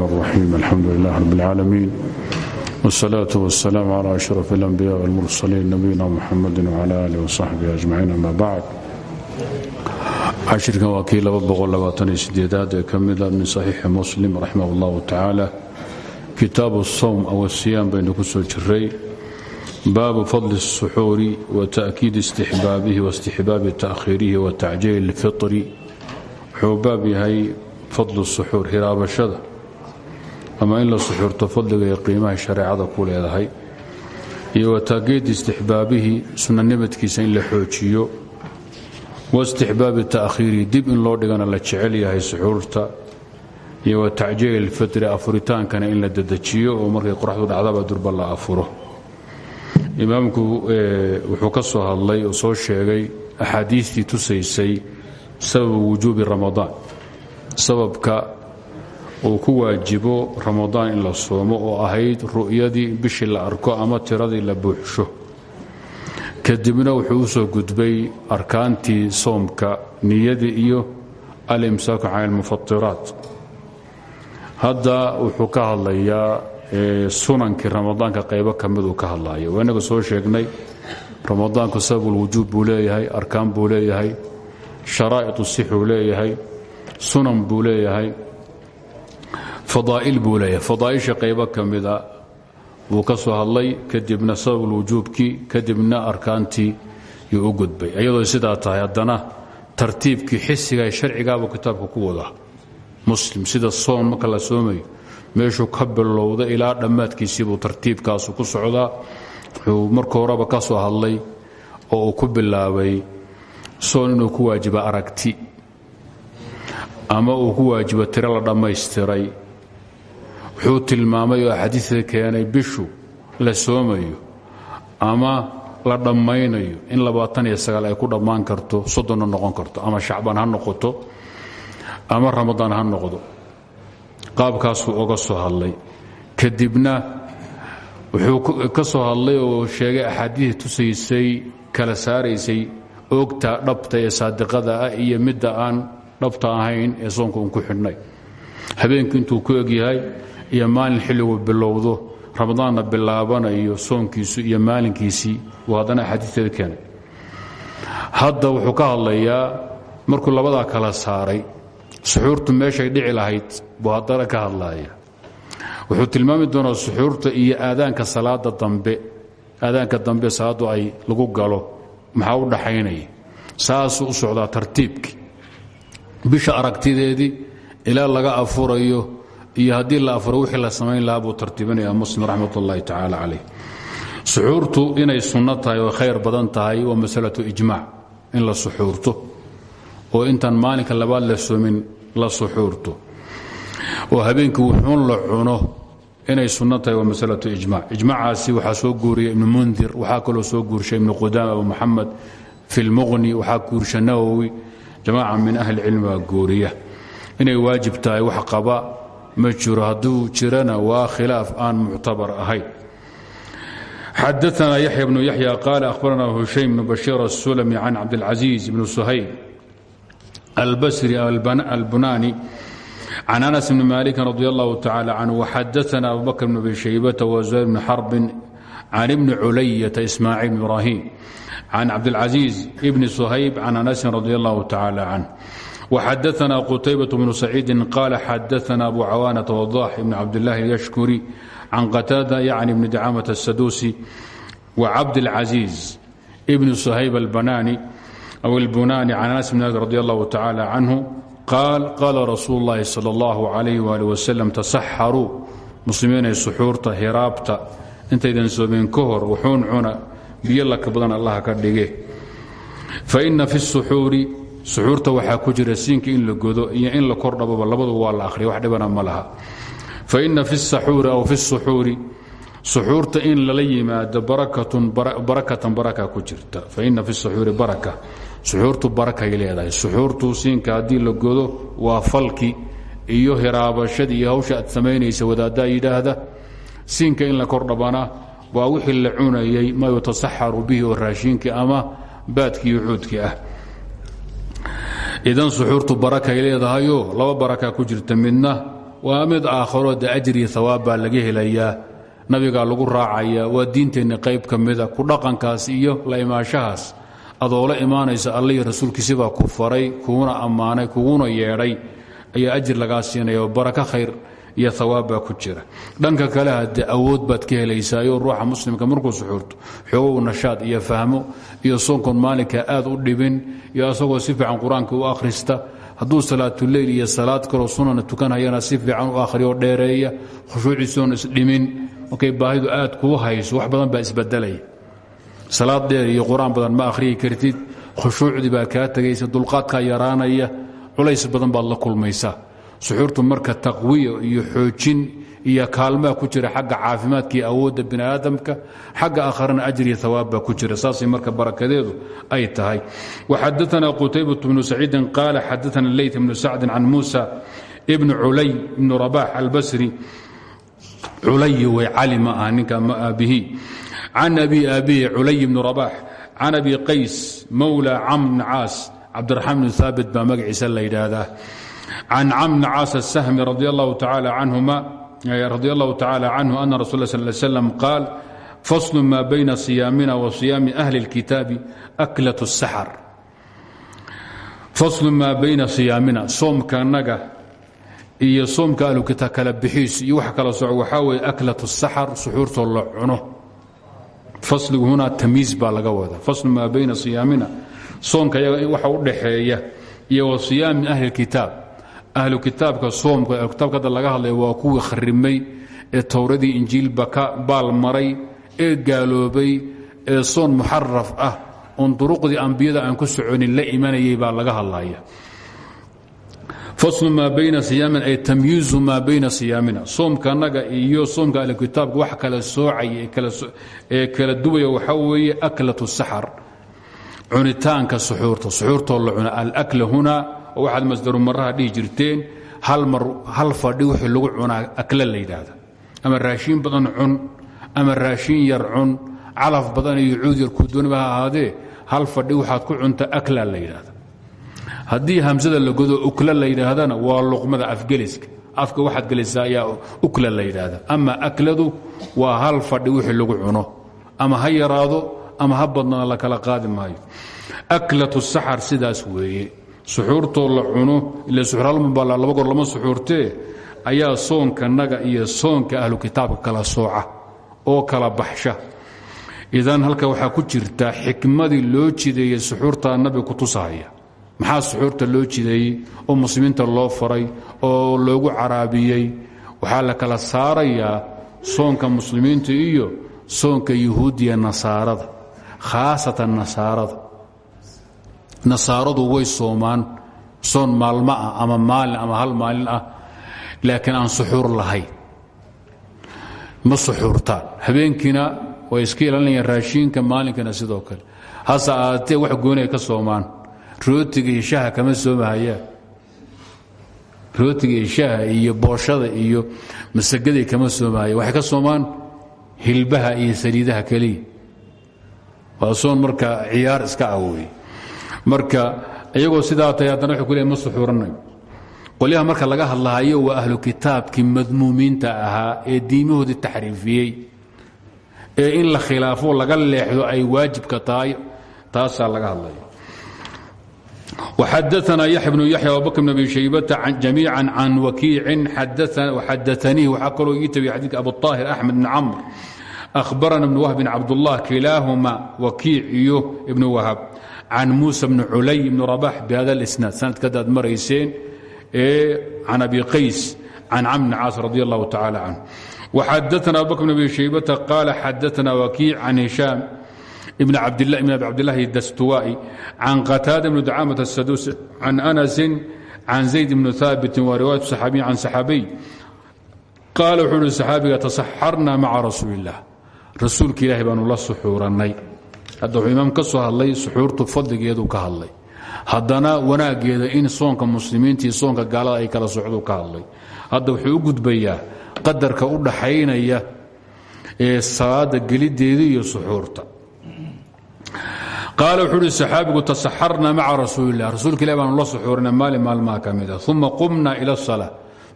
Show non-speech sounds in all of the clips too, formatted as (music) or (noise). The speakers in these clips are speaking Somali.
الرحيم الحمد لله رب العالمين والصلاة والسلام على أشرف الأنبياء والمرسلين نبينا محمد وعلى آله وصحبه أجمعين أما بعد cashirkan waa kii aad ee ka mida min saxiixi muslim raximah اllahu tacaala kitaabu الsowm aw asiyaam baynu ku soo jiray baabu fadli الsuxuuri wa ta'kiidi istixbaabihi waistixbaabi ta'khiirihi wa tacjiili اlfitri wuxuu baab yahay fadlu suxuur hiraabashada ama in la suxuurto fadliga iyo qiimaha shareecada ku leedahay iyo wa ta'kiidi istixbaabihi sunanimadkiisa in la xoojiyo waistixbaabi ta'khiirihi dib in loo dhigana la jecel yahay suxuurta iyo wa tacjiili ilfitri afuritaankana in la dedejiyo oo markay qoraxdu dhacdaba durba la afuro. Imaamku wuxuu ka soo hadlay oo soo sheegay axaadiistii tusaysay sababu wujuubi ramadaan sababka uu ku waajibo ramadaan in la soomo oo ahayd ru'yadii bishii la arko ama tiradii la buuxsho. Kadibna wuxuu u soo gudbay arkaantii soomka niyadii iyo alimsaaku can ilmufatiraat hadda wuxuu ka hadlayaa sunankii ramadaanka qaybo ka miduu ka hadlaya waa inaga soo sheegnay ramadaanku sababulwujuub buu leeyahay arkaan buu leeyahay sharaa'itu sixuu leeyahay sunan buu leeyahay fadaa'il buu leeyahay. Fadaa'isha qaybo ka mida wuu ka soo hadlay kadibna sababulwujuubkii kadibna arkaantii yuu u gudbay. Iyadoo sidaa tahay haddana tartiibkii xisiga sharcigaabuu kitaabka ku wadaa. Muslim sida soon marka la soomayo meeshuu ka bilowda ilaa dhammaadkiisiibuu tartiibkaasu ku socdaa. Wuxuu marka horeba ka soo hadlay oo uu ku bilaabay soon inuu ku waajiba aragti ama uu ku waajibo tiro la dhammaystiray wuxuu tilmaamay oo axaadiida keenay bishu la soomayo ama la dhammaynayo in ay ku dhammaan karto soddonna noqon karto ama shacbaan ha noqoto ama ramadaan ha noqdo. Qaabkaasuu oga soo hadlay. Kadibna wuxuu ka soo hadlay oo sheegay axaadiida tusaysay kala saaraysay oogta dhabta ee saadiqada ah iyo midda aan dhabta ahayn ee soonka uun ku xidhnay. Habeenku intuu ku egyahay iyo maalin xilligu bilowdo ramadaanna bilaabanayo soonkiisu iyo maalinkiisii uu haddana axaadiisteeda keenay. Hadda wuxuu ka hadlayaa markuu labadaa kala saaray suxuurtu meeshay dhici lahayd buu haddana ka hadlaya wuxuu tilmaami doonaa suxuurta iyo aadaanka salaada dambe aadaanka dambe salaaddu ay lagu galo maxaa u dhaxaynaya? Saasuu u socdaa tartiibkii. Bisha aragtideedii ilaa laga afurayo iyo haddii la afuro wixii la samayn lahaa buu muslim raxmat ullaahi tacaala calayh. Inay sunno tahay khayr badan tahay waa masalatu ijmaac in la suxuurto oo intaan maalinka labaad la soomin la suxuurto. Oo habeenkii wuxuun la cuno inay sunno tahay waa masalatu ijmac ijmacaasi waxaa soo guuriya ibnu mundir waxaa kaloo soo guurshay ibnu qudaama abu muxamed fi lmuqni waxaa guursha nawowi. Jamaaca min ahli cilmi baa guuriya. Inay waajib tahay wax qaba ma jiro hadduu jirana waa khilaaf aan muctabar ahayn. Xadaana yaxya bnu yaxya qaala ahbarana hushaym bnu bashiir asulami can cabdilcaziiz bni suhayb albasri albunani can anas bni malikin radi allahu tacala canhu waxadaana abu bakr bn abi shaybata wazuhayr bni xarbin can ibni culayata ismaaciil bn ibrahim can cabdilcaziiz bni suhayb can anasin radi allahu tacala canh وxadaثna qتaybaة بن سacيidi qال xadaثna أbu cawاnaة وضاx بn cabdالlahi الyشhkuri can qتاadة yعni بn dcاmaة السadusi وcabdالcaزيiز بn shayb الbanani أو الbunani can anas bn malik radي الlah tacalى canه qaal qaala rasuul الlahi salى الlah عaليه وaلي وsلم tasaxaruu muslimiinay suxuurta hiraabta intaydan soomeen ka hor wuxuun cuna biyo laka badan allah ka dhige faإna fi الsuxuuri suxuurta waxaa ku jira siinka in la godo iyo in la kor dhababa labadu waa la ahriya wax dhibana ma laha. Fa ina fi saxuuri aw fi suxuuri suxuurta in lala yimaado barakatan baraka ku jirta. Fa ina fi suxuuri baraka suxuurtu barakay leedahay. Suxuurtu siinka haddii la godo waa falki iyo hiraabashadii iyo hawsha aad samaynaysa wadaaddaa yidhaahda siinka in la kor dhabana waa wixii la cunayay ma yutasaxaru bihi oo raashiinkii ama baadkii iyo ah idan suxuurtu barakay leedahayoo laba baraka ku jirta midna waa mid aakharo de ajri hawaab baa laga helayaa nabigaa lagu raacaya waa diinteenna qayb ka mida ku dhaqankaas iyo la imaashahaas. Adoola imaanaysa allihii rasuulkiisibaa ku faray kuguna ammaanay kuguna yeedhay. Ayaa ajir lagaa siinaya oo barako khayr iyo hawaab baa ku jira. Dhanka kale hadde awood baad ka helaysaayo ruuxa muslimka markuu suxuurto xoogow nashaad iyo fahmo iyo soonkoon maalinka aad u dhibin iyo asagoo si fiican qur'aanka u akhrista hadduu salaatuleyl iyo salaad kaloo sunana tukanhayana si fiican u akhriyo dheereeya khushuuciisoon isdhimin markay baahidu aad kuu hayso wax badan baa isbedelaya salaad dheer iyo qur'aan badan ma akhriyi kartid khushuucdii baa kaa tegaysa dulqaadkaa yaraanaya culays badan baad la kulmaysaa suxuurtu marka taqwiya iyo xoojin iyo kaalmaa ku jira xagga caafimaadka iyo awoodda bini aadamka xagga akharana ajriya hawaab baa ku jira. Saasay marka barakadeedu ay tahay. Waxadaana qutaybat bnu saciidin qaala xadaana leyt bnu sacdin can muusa bni culay bni rabax albasri. Culay way cali ma aha ninka ma aabihi. Can abi aabihi culay bni rabax can abi qays mawla camr bni caas cabdiraxmaan bn haabit baa can camr bni caas الsahmi radi allahu tacaala canhuma radi allahu tacaala canhu ana rasul sal ly slam qaal faslu ma bayna siyaamina wa siyaami ahli اlkitaabi aklat الsaxar faslu maa bayna siyaamina soomka naga iyo soomka ahlukitaab kala bixiis iyo wax kala soco waxaa weeye aklat الsaxar suxuurtoo la cuno fasligu hunaa tamiis baa laga wada faslu maa bayna siyaamina soomka yaga waxa u dhaxeeya iyo wa siyaami ahli اlkitaab ahlu kitaabka soomka ahlukitaabka laga hadlaya waa kuwii kharimay ee towradii injiilba ka baalmaray ee gaaloobay ee soon muxaraf ah oon duruqdii ambiyada aan ku soconin la imanayay baa laga hadlaya faslu maa bayna siyaamin ay tamyiizu maa bayna siyaamina. Soomka annaga iyo soomka ahlukitaabka wax kala soocaya ee kala duwaya waxaa weeye aklat saxar cunitaanka suxuurta. Suxuurtoo la cuna alakla huna oo waxaad masdaru maraha dhihi jirteen hal fadhi wixii lagu cunaa akla la yidhaahda. Ama raashiin badan cun ama raashiin yar cun calaf badan iyo cuud yar kudooniba ha ahaadee hal fadhi waxaad ku cunta akla la yidhaahda. Haddii hamsada la godo ukla waa luqmada afgeliska. Afka waxaad gelisaa ayaa ukla la ama akladu waa hal fadhi wixii lagu cuno. Ama ha yaraado ama ha badnaa la kala qaadi maayo. Aklatu saxar sidaas weeye suxuurtoo la cuno ila suxuralmabal laba goor lama suxuurtee ayaa soonka naga iyo soonka ahlu kitaabka kala sooca oo kala baxsha. Idan halka waxaa ku jirta xikmadii loo jideeyey suxuurtaa nabiga ku tusahaya maxaa suxuurta loo jideeyey oo muslimiinta loo faray oo loogu caraabiyey? Waxaa la kala saarayaa soonka muslimiinta iyo soonka yuhuudiya nasaarada khaasatan nasaarada nasaaradu way soomaan soon maalmo ah ama maalin ama hal maalin ah laakiin aan suxuur lahayn. Ma suxuurtaan. Habeenkiina way iska ilaalinayaan raashiinka maalinkana sidoo kale. Hase aatee wax gooni ka soomaan. Rootiga iyo shaha kama soomahayaan. Rootiga iyo shaha iyo booshada iyo masagaday kama soomahayaan. Waxay ka soomaan hilbaha iyo saliidaha keliya. Waa soon marka ciyaar iska awooye marka iyagoo sidaa tahay haddana wuxuu ku leey ma suxuuranayo qolyaha marka laga hadlahayo waa ahlu kitaabkii madmuumiinta ahaa ee diimahoodii taxriifiyey ee in la khilaafo laga leexdo ay waajibka tahay taasaa laga hadlaya وxadaثna yaحya بن yaحya abubakr بn abi shaybata jamiica can wakiicin xadaanihi waxaa kaloo ii tabiy xadidka abuطaahir axmed bn camr أhbarana bn wahbin cabdالlah kilaahuma wakiic iyo ibn wahab can muuسى bn culay bn rabax bhada اlisnaad sanadkadaad marayseen ee can abi qays can camr bn caas radi اllahu tacalى canh وxadaثna abubakr bn abi shaybata qaala xadaثna wakiic can hishaam بن بن عبدالله الدستوائي عن قتادة بن دعامة السدوس عن أنس عن زيد بن ثابت ورواية صحابي عن صحابي قال وxuu hi صحاaبiga تصحرنا مع رasuuل اللaه rasuulka ilahi baanu la suxuuranay hadda wuxuu imaam ka soo hadlay suxuurtu fadligeedu ka hadlay. Haddana wanaageeda in soonka muslimiinta iyo soonka gaalada ay kala socdu ka hadlay. Hadda wuxuu gudbayaa qadarka u dhaxaynaya ee salaada gelideeda iyo suxuurta. Qaal wuxuu uhi saxaabigu tasaxarna maca rasuulka ilah baanu la suxuurina maalin maalmaha ka mida uma qumna ila الsalaa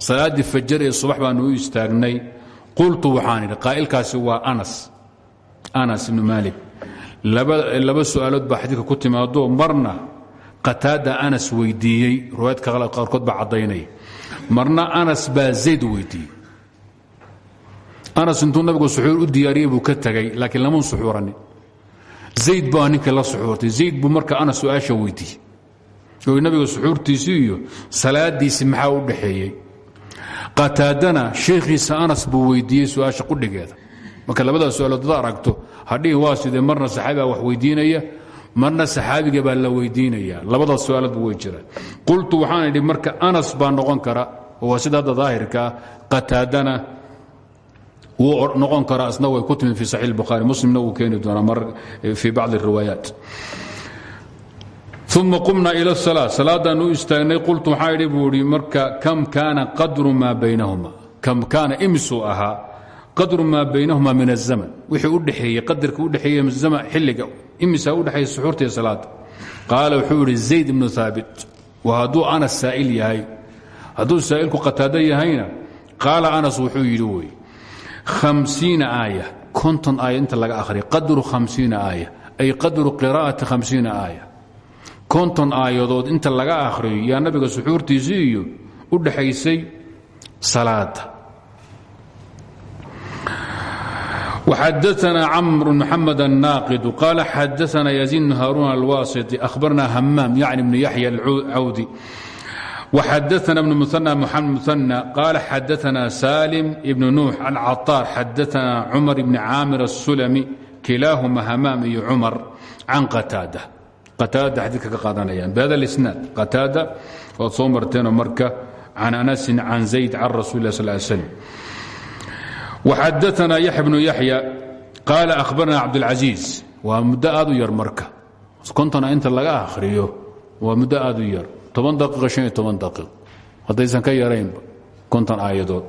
salaaddii fajar ee subax baanu u istaagnay qultu waxaan qaa'ilkaasi waa anas. Anas ibnu maalik laba su'aalood baa xadiidka ku timaado marna qataada anas weydiiyey riwaayadka qaarkood baa caddaynaya marna anas baa zayd weydiiyey. Anas intuu nabigu suxuur u diyaariyey buu ka tegay laakiin lamun suxuuranin zayd baa ninkii la suxuurtay. Zayd buu marka anas su'aasha oo nabiga suxuurtiisii iyo salaadiisii maxaa u dhaxeeyey qataadana sheekhiisa anas buu weydiiyey su'aasha qudhigeeda marka labada su'aalood ad aragto hadhihin waa sidee marna saxaabigaa wax weydiinaya marna saxaabiga baa la weydiinaya labada su'aaloodba way jiraan. Qultu waxaan idhi marka anas baa noqon kara oo waa sida hadda daahirkaa qataadana wuu noqon karaa isna way ku timid fi saxiix buhaari muslimna wuu keeni doonaa fii bacdi riwaayaat uma qumna ila salaa salaadaan u istaagnay qultu waxaa idhi buu idhi marka kam kaana qadru maa baynahuma? Kam kaana imisuu ahaa qadru maa baynahuma min azaman wixii u dhexeeyey qadarka u dhexeeye xilliga imisaa u dhexeeya suxuurta iyo salaada qaala wuxuu idhi zayd ibnu haabit waa hadduu anas saa'il yahay? Hadduu saa'ilku qataado yahayna qaala anas wuxuu yidhi wey hamsiina aaya konton inta laga akhriya qadru hamsiina aaya ay qadru qiraa'ati hamsiina aaya. Konton aayadood inta laga akhriyo yaa nabiga suxuurtiisii iyo u dhaxaysay salaada وxadثna cمر محمد الناqد قال xadثna يزيد بن هاrون الwاسطي أخبرna hmام يعني بن يحيى الcawdي وxadثna بن مثنى محمد مثنى قال xadثna سالم بن نوح عن cطاr xadثna cمر بن cاamر السلمي kilaahuma hmام iyo cمر can qتاadة qataada xadiidka ka qaadanayaan bhada اlisnaad qataada waad soo marteenoo marka can anasin can zayd can rasuuli lah sal slm waxadaana yaxya bnu yaxya qaala ahbarana cabdاlcaziiz waa muddo aad u yar marka. Kontona inta laga akhriyo waa muddo aad u yar. Toban daqiiqo han iyo toban daqiiq haddaysan ka yaraynba konton aayadood.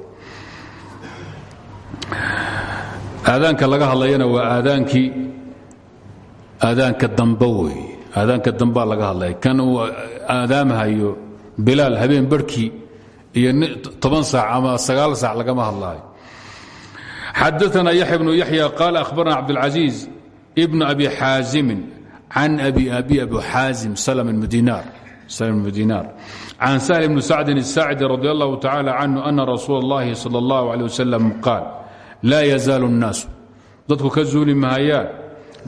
Aadaanka laga hadlayana waa aadaankii aadaanka dambe wey aadaanka dambaa laga hadlaya kan uu aadaamhayo bilaal habeen barhkii iyo toban ama sagaal saac lagama hadlaayo xadaana yaxya bnu yaxya qaala ahbarana cabdاlcaziiz bn abi xaazimin can abi abi abu xaazim slm bnu dinaar can sahl bni sacdin الsaacidi radi allahu tacala canhu ana rasuul اllahi salى اllah alيه wasalam qaal laa yazaalu الnaasu dadku ka zuuli mahayaan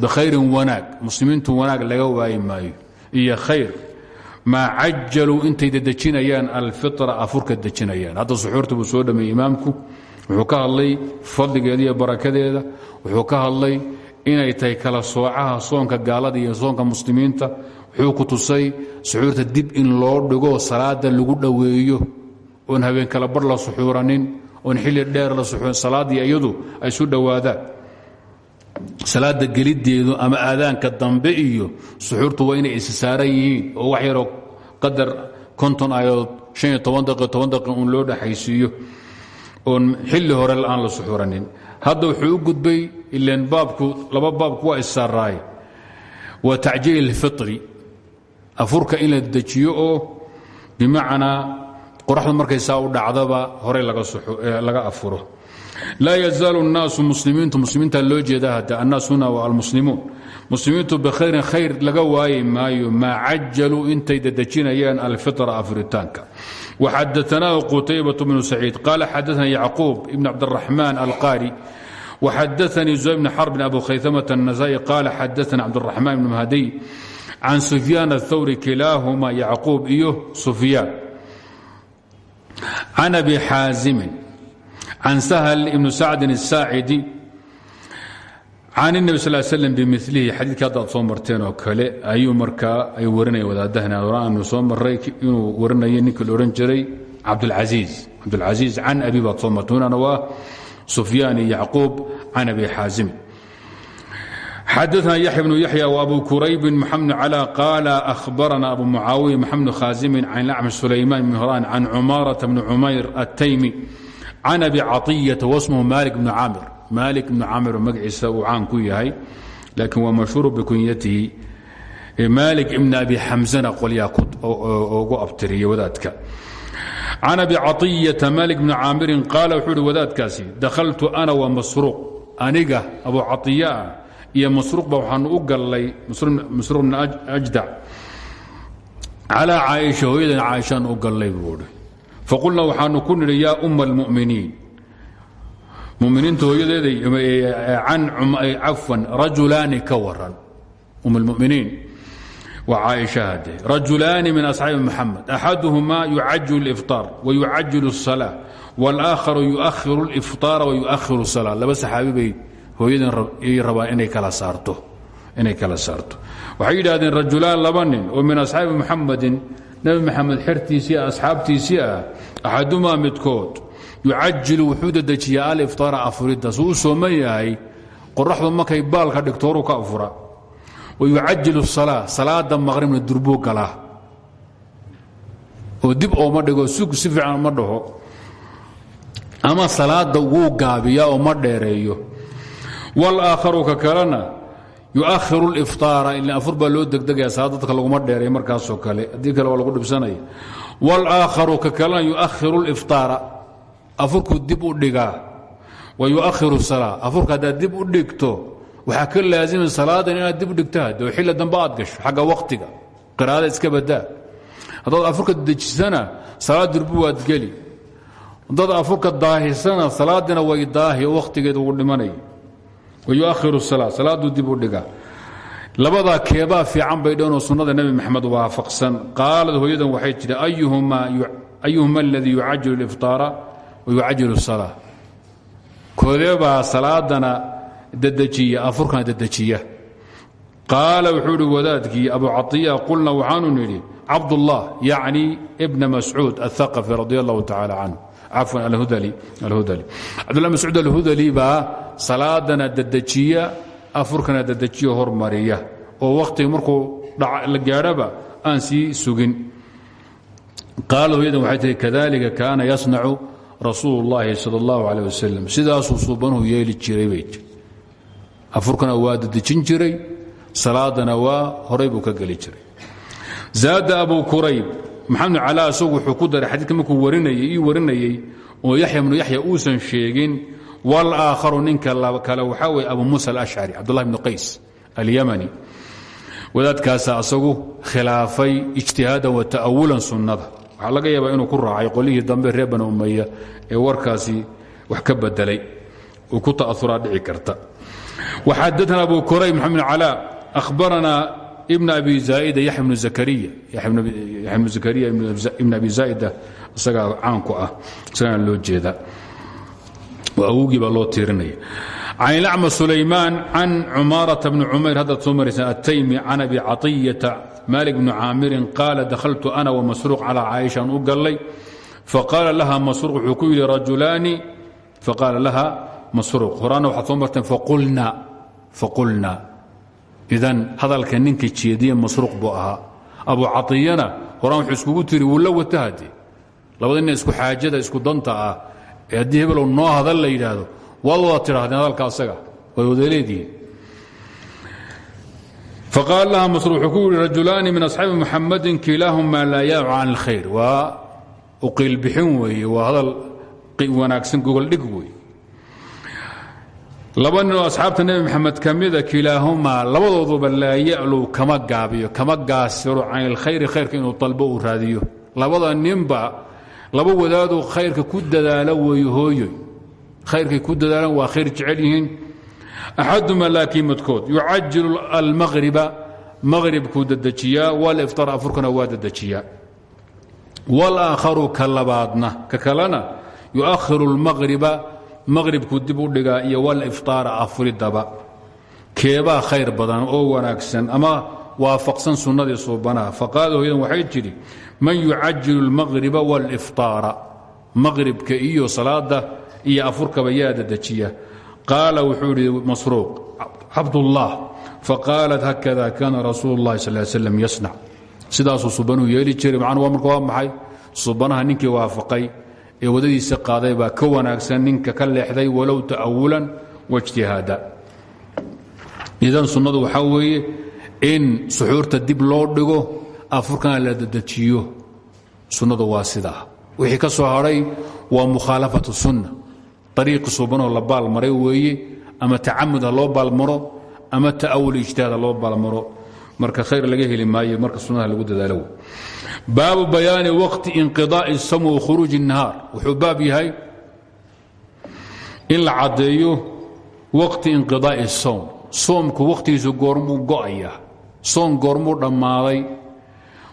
bikhayrin wanaag muslimiintu wanaag laga waayi maayo iyo khayr maa cajaluu intay dedejinayaan alfira afurka dejinayaan hadda suxuurta buu soo dhameeyey imaamku wuxuu ka hadlay fadligeeda iyo barakadeeda. Wuxuu ka hadlay inay tahay kala soocaha soonka gaalada iyo soonka muslimiinta. Wuxuu ku tusay suxuurta dib in loo dhigo salaada lagu dhoweeyo oon habeen kala bar la suxuuranin oon xilli dheer la salaadii iyadu ay su dhowaadaan salaada gelideedu ama aadaanka dambe iyo suxuurtu waa inay isa saaran yihiin oo wax yaroo qadar konton ayadood han iyo toban uun loo dhexaysiiyo oon xilli hore aan la suxuuranin hadda wuxuu u gudbay ilan baabku laba baabku waa issaaraay. Waa tacjiil ilfitri afurka in la dejiyo oo bimacnaa qoraxdu markay saa u dhacdaba horey laga afuro laa yazaalu الnaasu muslimiintu muslimiinta loo jeeda hadda annaas huna waa almuslimuun muslimiintu bikhayrin khayr laga waayi maayo maa cajaluu intay dedejinayaan alfitra afuritaanka waxadaanaahu qutaybaة bnu saciid qaala xadaana yacquub ibn cabdالraxmaan alqaari waxadaanii zuhayr bn xarbin abu khaytamata الnasa'i qaala xadaana cabdالraxmaan ibn mahdiy can sufyaan الthawri kilaahuma yacquub iyo sufyaan can abi xaazimin can sahl ibn sacdin الsaacidi can الnebi sal slm bimilihi xadiidkii hadda ad soo marteen oo kale ayuu markaa ay warinaya wadaadahana hore aanu soo maray inuu warinayay ninkii la odhan jiray cabdاlcaiiz cabdاlcasiiz can abi baad soo martay hunana waa sufyaan iyo yacquub can abi xaazim xadaثna yaxya bnu yaxya وabu kuraybi mxamed clى qaala ahbarana abu mucaawiya mxamed khaazimin can acmash sulayman bn mhraan can cumaaraةa bni cumayr الtaymi can abi caطiyata wasmuhu malik bnu caamir malik bnu caamir oo magaciisa uu ku yahay laakiin waa mashhuuru bikunyatihi malik ibn abi xamsana qolyaa ugu abtiriya wadaadka can abi caطiyata malik bni caamirin qaala wuxuu wadaadkaasi dakhaltu ana wa masruuq aniga abu caiya ah iyo masruuqba waxaanu u gallay masruuq bn ajdac calaa caaisha hooyadan caaishaan u gallay buuhi faqulnaa waxaanu ku nidhi yaa umma almuminiin muminiinta hooyadeeday can cafwan rajulaani ka waran um اlmuminiin waa caaisha hade rajulaani min asxaabi muxamed axaduhumaa yucajilu اlifطaar wayucajilu الsalaa wاlaakharu yuahiru اlifطaara wayuahiru الsalaa laba saxaabi bay hooyadan ay rabaan inay kala saarto inay kala saarto waxay yidhahdeen rajulaan laba nin oo min asxaabi muxamedin nabi maxamed xertiisii ah, asxaabtiisii ah axadumaa midkood yucajilu wuxuu dedejiyaa aliftaara afuridda suu u sooman yahay qoraxdu markay baalka dhigtooruu ka afura. Wa yucajilu sala salaada maqribna durbuu galaa oo dib ooma dhigo sug si fiican ma dhaho. Ama salaadda wuu gaabiyaa oo ma dheereeyo. Walaakharu ka kalena yuahiru اlifطaara ila afur baa loo degdegaya salaad dadka laguma dheeray markaasoo kale haddii kale waa lagu dhibsanaya wاlaakharu ka kalena yuahiru اlifطaara afurkuu dib u dhigaa wa yuahiru الsalaa afurka haddaad dib u dhigto waxaa ka laazima salaadan inaad dib u dhigto hade oo xilli dambe aad gasho xagga waktiga qiraada iska badaa haddaad afurka dejisana salaad durbu waad geli haddaad afurka daahisana salaadina way daahi oo wakhtigeed ugu dhimanay wayuahiru salaa salaaduu dib u dhigaa labadaa keebaa fiican bay dhanoo sunnada nebi maxamed waafaqsan qaalad hooyadan waxay tidhi ayuhuma aladii yucajilu اlifطaara wayucajilu الsalaa kodeebaa salaadana dedejiya afurkana dedejiya qaala wuxuu ihi wadaadkii abu caiya qulna waxaanu nidhi cabdullah yacni bna mascuud aلthaqafi radi allahu tacala canhu cafwan alhudali cabdullah mascuud alhudali baa salaadana dedejiya afurkana dedejiya hormariya oo wakhtiga markuu la gaadhaba aan sii sugin qaala hooyadan waxay tihi kadalika kaana yasnacu rasuulu اllahi sal اllahu alيه wasalam sidaasuu suubanuhu yeeli jiray bay tii afurkana waa dedejin jiray salaadana waa horay buu ka geli jiray zaada abu kurayb maxamed calaa isagu wuxuu ku daray xadiidka markuu warinayay ii warinayey oo yaxya bnu yaxya uusan sheegin walaakharu ninka kale waxaa weye abu muusa alashcari cabdullah bnu qays alyamani. Wadaadkaasa asagu khilaafay ijtihaadan wa ta'awulan sunnada. Waxaa laga yaabaa inuu ku raacay qolihii dambe reer bani umaya ee warkaasi wax ka bedelay uu ku ta'auraa dhici karta. Waxadaana abu kurayb maxamed calaa ahbaranaa ibn abi zaaida yaxya bnu zakariya. Yaxya bnu zakariya ibn abi zaaida isagaa caanku ah isagana loo jeedaa waa awowgii baa loo tiirinaya can ilacma sulaymaan can cumaarata bni cumayr haddaad soo maraysan ataymi can abi caطiyata malik bni caamirin qaala dakhaltu ana wamasruuq calaa caaisha an u gallay. Faqaala laha masruuq wuxuu ku yidhi rajulaani. Faqaala laha masruuq. Horaana waxaad soo marteen faqulna idan hadalka ninka jeediye masruuq buu ahaa. Abu caطiyana horaan wuxuu tiri wuu la wata labada nin isku xaajada isku danta ah ee haddii hebelow noo hadal la yidhaahdo waad wada hadalka asaga? Waad faqaal laha masruuq wuxuu ku yihi rajulaani min asxaabi muxamadin kilaahumaa laa yaacu can اlkhayr waa uqiilbixin weeye waa hadal wanaagsan gogoldhig wey laba ninoo asxaabta nebi maxamed ka mida kilaahumaa labadooduba laa ya'luu kama gaabiyo kama gaasiro can ilkhayri khayrka inuu dalbo uu raadiyo. Labada ninba laba wadaadoo khayrka ku dadaala weeye hooyoy khayrkay ku dadaalaan waa khayr jecel yihiin. Axaduma laakiin madkood yucajilu almaqriba maqribkuu dedejiyaa waliftar afurkana waa dedejiyaa walaakharu ka labaadna ka kalena yuahiru lmaqriba maqribkuu dib u dhigaa iyo walifطaara afuridaba keebaa khayr badan oo wanaagsan ama waafaqsan sunnadii suubanaha faqaala hooyadan waxay tidhi man yucajilu اlmaqriba wاlifطaara maqribka iyo salaada iyo afurkaba yaa dedejiya qaala wuxuu idhi masruuq cabdullah faqaalat hakada kaana rasuulu اllahi sal slam yasnac sidaasuu subanuhu yeeli jiray macnuu waa marka waa maxay subanaha ninkii waafaqay ee wadadiisa qaaday baa ka wanaagsan ninka ka leexday walow ta'awulan waijtihaada idan sunnadu waxaa weeye in suxuurta dib loo dhigo afurkana la dedejiyo sunnadu waa sidaa wixii ka soo hadhay waa mukhaalafatu sunna. Ariiqi suubanoo la baalmaray weeye ama tacamud ha loo baalmaro ama ta'awul ijtihaad ha loo baalmaro marka khayr laga heli maayo marka sunnaha lagu dadaalo baabu bayaani waqti inqidaai sam wa khuruuji الnahaar wuxuu baab yahay in la caddeeyo waqti inqidaai الsowm soomku wakhtigiisu goormuu go'aya soom goormuu dhammaaday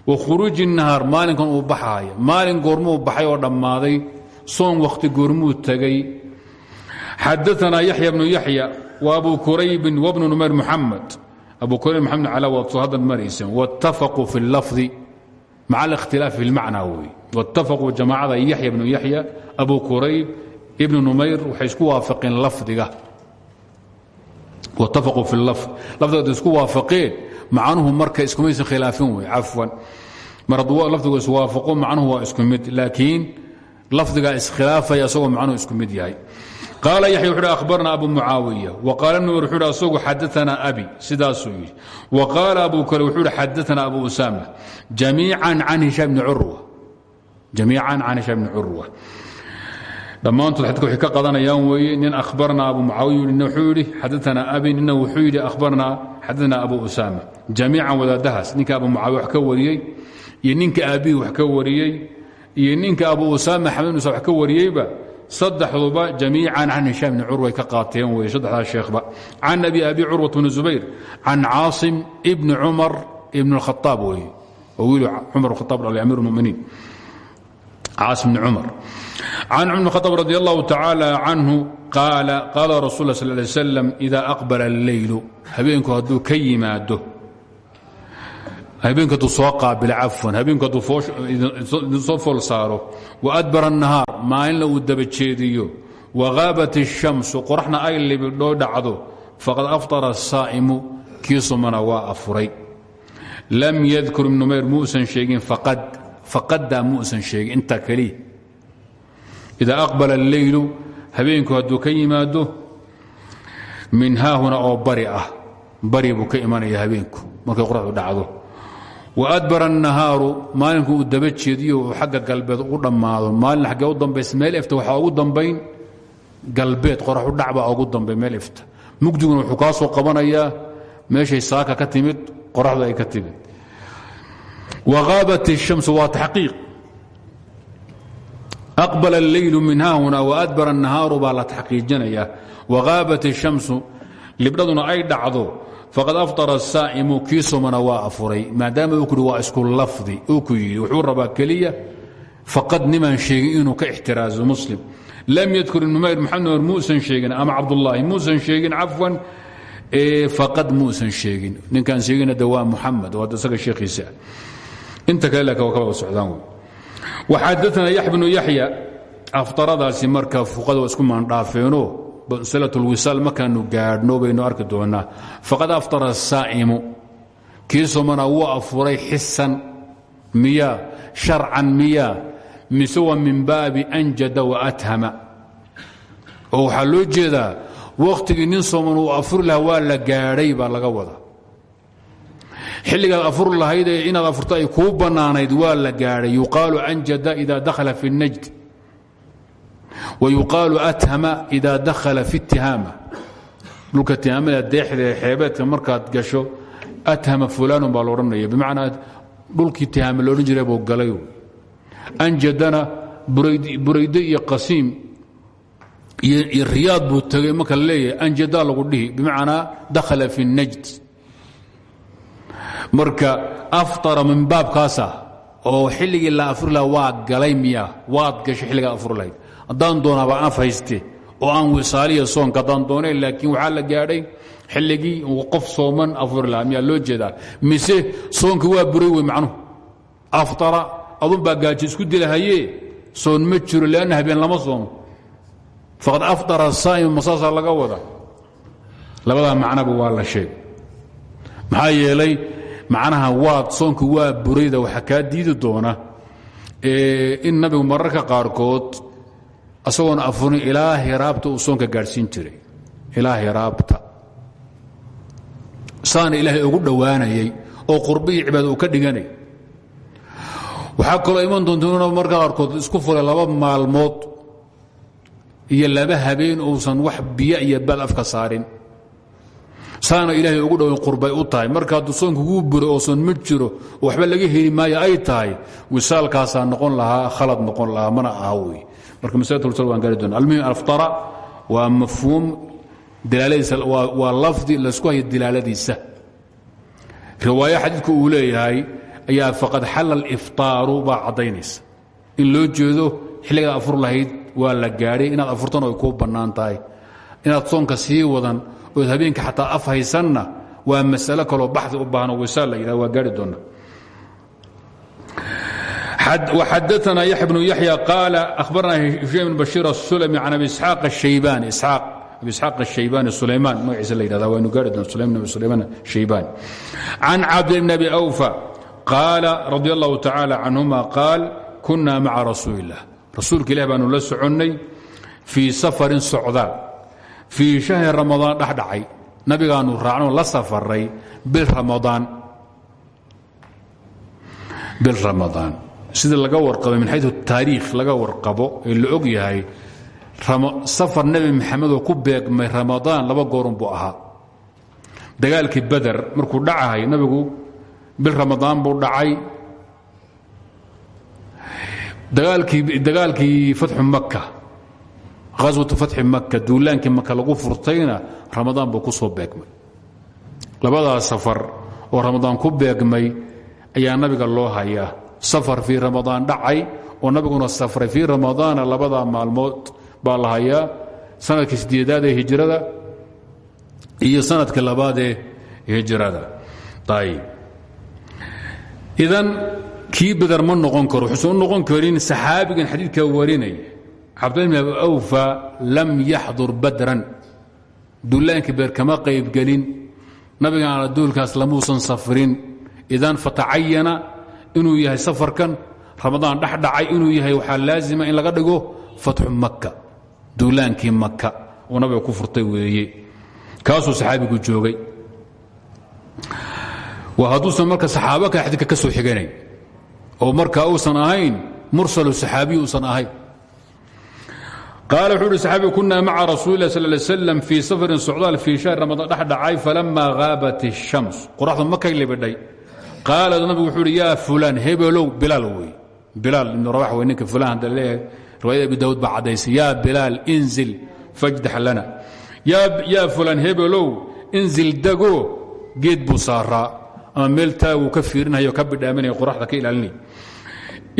wa khuruuji الnahaar maalinkan uu baxaaya maalin goormuu baxay oo dhammaaday soom wakhti goormuu tegay xadaanaa yaxya bnu yaxya wa abu kuraybin wabnu numayr muxamed abu kurayb maxamed cala waad soo haddan maraysan waاtafaquu fi اllafdi maca alikhtilaafi fi lmacna wey waاtafaquu jamaacada yaxya bnu yaxya abu kurayb ibnu numayr waxay isku waafaqeen lafdiga wattafaquu fi lafd lafdiga isku waafaqeen macnuhu marka iskumaysa khilaafin wey cafwan mar hadduu lafdigu iswaafaqo macnuhu waa isku mid laakiin lafdigaa iskhilaafaya isagoo macnuhu isku mid yahay qaala yaxya wuxu uhi akhbarna abu mucaawiya. Wa qaala numer wuxuu hi asagu xadaanaa abi. Sidaasuu yidhi. Wa qaala abu kale wuxuu hi xadaanaa abu usaama. Jamiican can hishaam bni curwa. Jamiican can hishaam bni curwa. Dhammaantood xadika waxay ka qadanayaan weeye nin akhbarnaa abu mucaawiya wuxuu yidhi xadaanaa abi. Nina wuxuu yidhi akhbarnaa xadaanaa abu usaama. Jamiican wadaadahaas ninka abu mucaawiya wax ka wariyey iyo ninka aabbihi wax ka wariyey iyo ninka abu usaama xamed usa wax ka wariyeyba saddexduba jamiican can hishaam bni curway ka qaateen weye saddexdaas sheekhba. Can abi abi curwat bni zubayr can caasim ibni cumar ibn اlkhaaab weye oo wiilu cumar khaaab dhalay amiir اlmuminiin caasim bni cumar. Can cumar bn khaaab radi allahu tacaala canhu qaala qaala rasul sal lay slam ida aqbala alleylu habeenku hadduu ka yimaado habeenku hadduu soo qaabila cafwan habeenku hadduu soo fool saaro waadbara الnahaar maalinna uu daba jeediyo wagaabat الshamsu qoraxna ay libidhoo dhacdo faqad afطara الsaa'imu kii sumana waa afuray lam yadkur ibn numayr muusan sheegin faqaddaa muusan sheegin intaa keliya idaa aqbala alleylu habeenku hadduu ka yimaado min haahuna oo bari ah bari buu ka imanaya habeenku markay qoraxdu dhacdo waadbara annahaaru maalinkuu uu daba jeediyo uu xagga galbeed ugu dhammaado. Maalin aggee u dambaysa meel ifta waxaa ugu dambayn galbeed qoraxu dhacbaa ugu dambayn meel ifta. Mugdiguna wuxuu kaa soo qabanayaa meeshay saaka ka timid qoraxdu ay ka timid. Waqaabat ishamsu waa taxqiiq. Aqbala alleylu min haahuna waadbara annahaaru baa la taxqiijinayaa. Ay dhacdo faqad aftara الsaa'imu kii somana waa afuray maadaama uu ku yidhi waa isku lafdi uu ku yidhi wuxuu rabaa keliya faqad nimaan sheegin inuu ka ixtiraazo muslim. Lam yadkur numayr maxamed muusan sheegin ama cabdullaahi muusan sheegin cafwan faqad muusan sheegin. Ninkaan sheegina de waa muxamed waa isaga sheekhiisa inta kale laakiin waa kala wada socdaan wey. Waxadaana yax bnu yaxya aftaradaasi marka fuqada waa isku maandhaafeenoo wisaal markaanu gaadhno baynu arki doonaa faqad aftara asaa'imu kii somana wuu afuray xisan miyaa sharcan miyaa mise waa min baabi anjada waathama oo waxaa loo jeedaa wakhtigii nin soman uu afuri lahaa waa la gaadhay baa laga wadaa. Xilligaad afuri lahayd inaad afurto ay kuu banaanayd waa la gaadhay. Yuqaalu anjada ida dakhala fi اnajd wayuqaalu athama ida dakhala fi itihaama dhulka tihaamada deexda xeebeedka markaad gasho athama fulanun baa loodhanaya bimacnaa dhulkii tihaame loodhan jiray buu galay anjadana burayde iyo qasiim iyo riyaad buu tegay marka la leeyahay anjada lagu dhihi bimacnaa dakhala fi najd marka aftara min baabkaasa oo xilligii la afuri laha waa galay miya waad gashay xilligaad afuri lahayd haddaan doonaaba af hayste oo aan wisaaliya soonka haddaan dooneen laakiin waxaa la gaadhay xilligii uu qof sooman afuri lahaa. Miyaa loo jeedaa? Mise soonka waa buray wey macnuhu? Aftara adun baa gaajo isku dilahayee soon ma jiro leanna habeen lama soomo faqad aftara saa'im masaasaa laga wada labadaa macnaba waa la sheeg maxaa yeelay macnaha waad soonka waa burayda waxaa kaa diidi doona in nabigu mararka qaarkood asagoon afurin ilaa hiraabta uu soonka gaadhsiin jiray. Ilaa hiraabta saana ilaahay ugu dhowaanayay oo qurbihii cibaada uu ka dhiganay. Waxaa kaloo iman doonta marka qaarkood isku fulay laba maalmood iyo laba habeen uusan wax biyo iyo bal afka saarin. Saana ilaahay ugu dhoweyn qurbay u tahay. Marka hadduu soonka kuu buro oo soon ma jiro waxba laga heli maayo ay tahay wisaalkaasaa noqon lahaa khalad noqon lahaa mana aha marka masalatulsal waan gaari doona almuhim aftara waa mafhuum dilaaladiisa waa lafdi laysku hayo dilaaladiisa. Riwaayo xadiidku uu leeyahay ayaa faqad xalla aliftaaru baa caddaynaysa in loo jeedo xilligaad afur lahayd waa la gaadhay inaad afurtan ay kuu bannaan tahay. Inaad soonka sii wadan ood habeenka xataa af haysanna waa masalo kaloo baxdi u baahno wisaal la yidhah waa gaari doonna xadaana yaya bnu yaxya qaal ahbarna hishaam bn bashiir asulami can abi isxaaq ahaybani abi isxaaq ashaybaani sulaymaan magaciisa la yidhahda waynu gaari doon sulaym abi sulaymaan shaybaani can cabdi bn abi awfa qaala radi allahu tacaala canhuma qaal kunna maca rasuuli illah rasuulka ilah baanu la soconnay fii safarin socdaal fii shahri ramadaan dhexdhacay nabigaanu raacno la safaray bilramadaan bilramadaan sida laga warqabo min xayu taariikh laga warqabo ee la og yahay safar nebi maxamedoo ku beegmay ramadaan laba goorun buu ahaa. Dagaalkii bader markuu dhacahay nabigu bil ramadaan buu dhacay. Dagaalkii fatxu maka haswatu fatxi maka duulaankii maka lagu furtayna ramadaan buu ku soo beegmay. Labadaas safar oo ramadaan ku beegmay ayaa nabiga loo hayaa safar fii ramadaan dhacay oo nabiguna safray fii ramadaana labadaa maalmood baa la hayaa sideedaad ee hijrada iyo sannadkii labaad ee hijrada. Ayb idan kii beder ma noqon karo wuxuusan noqon karin saxaabigan xadiidka warinaya. Cabdullah bn awfa lam yaxdur badran. Duulaankii beer kama qaybgelin nabigaana duulkaas lamuusan safrin. Idan fatacayana inuu yahay safarkan ramadaan dhexdhacay inuu yahay waxaa laazima in laga dhigo fatxu maka duulaankii maka oo nabiga ku furtay weeye. Kaasuu saxaabigu joogay. Waa hadduusan marka saxaaba kale xadiidka ka oo marka uusan ahayn mursalu saxaabiy uusan ahayn. Qaal wuxuu uhi saxaabigu kunaa maca rasuuli lah sal ly slam fii safarin socdaal fii shahri ramadaan dhexdhacay falamaa haabat الshams qoraxdu makay qaala nabigu wuxuu uhi yaa fulaan hebelow bilaal wey bilaal ibnu rabax wey ninka fulaan hadda leeyahay riwaayada abi daawud baa caddaysay yaa bilaal inzil fajdax lana. Yaa fulaan hebelow inzil dago geed buu saaraa. Ama meel taaguu ka fiirinhayo ka bidhaaminaya qoraxda ka ilaalinaya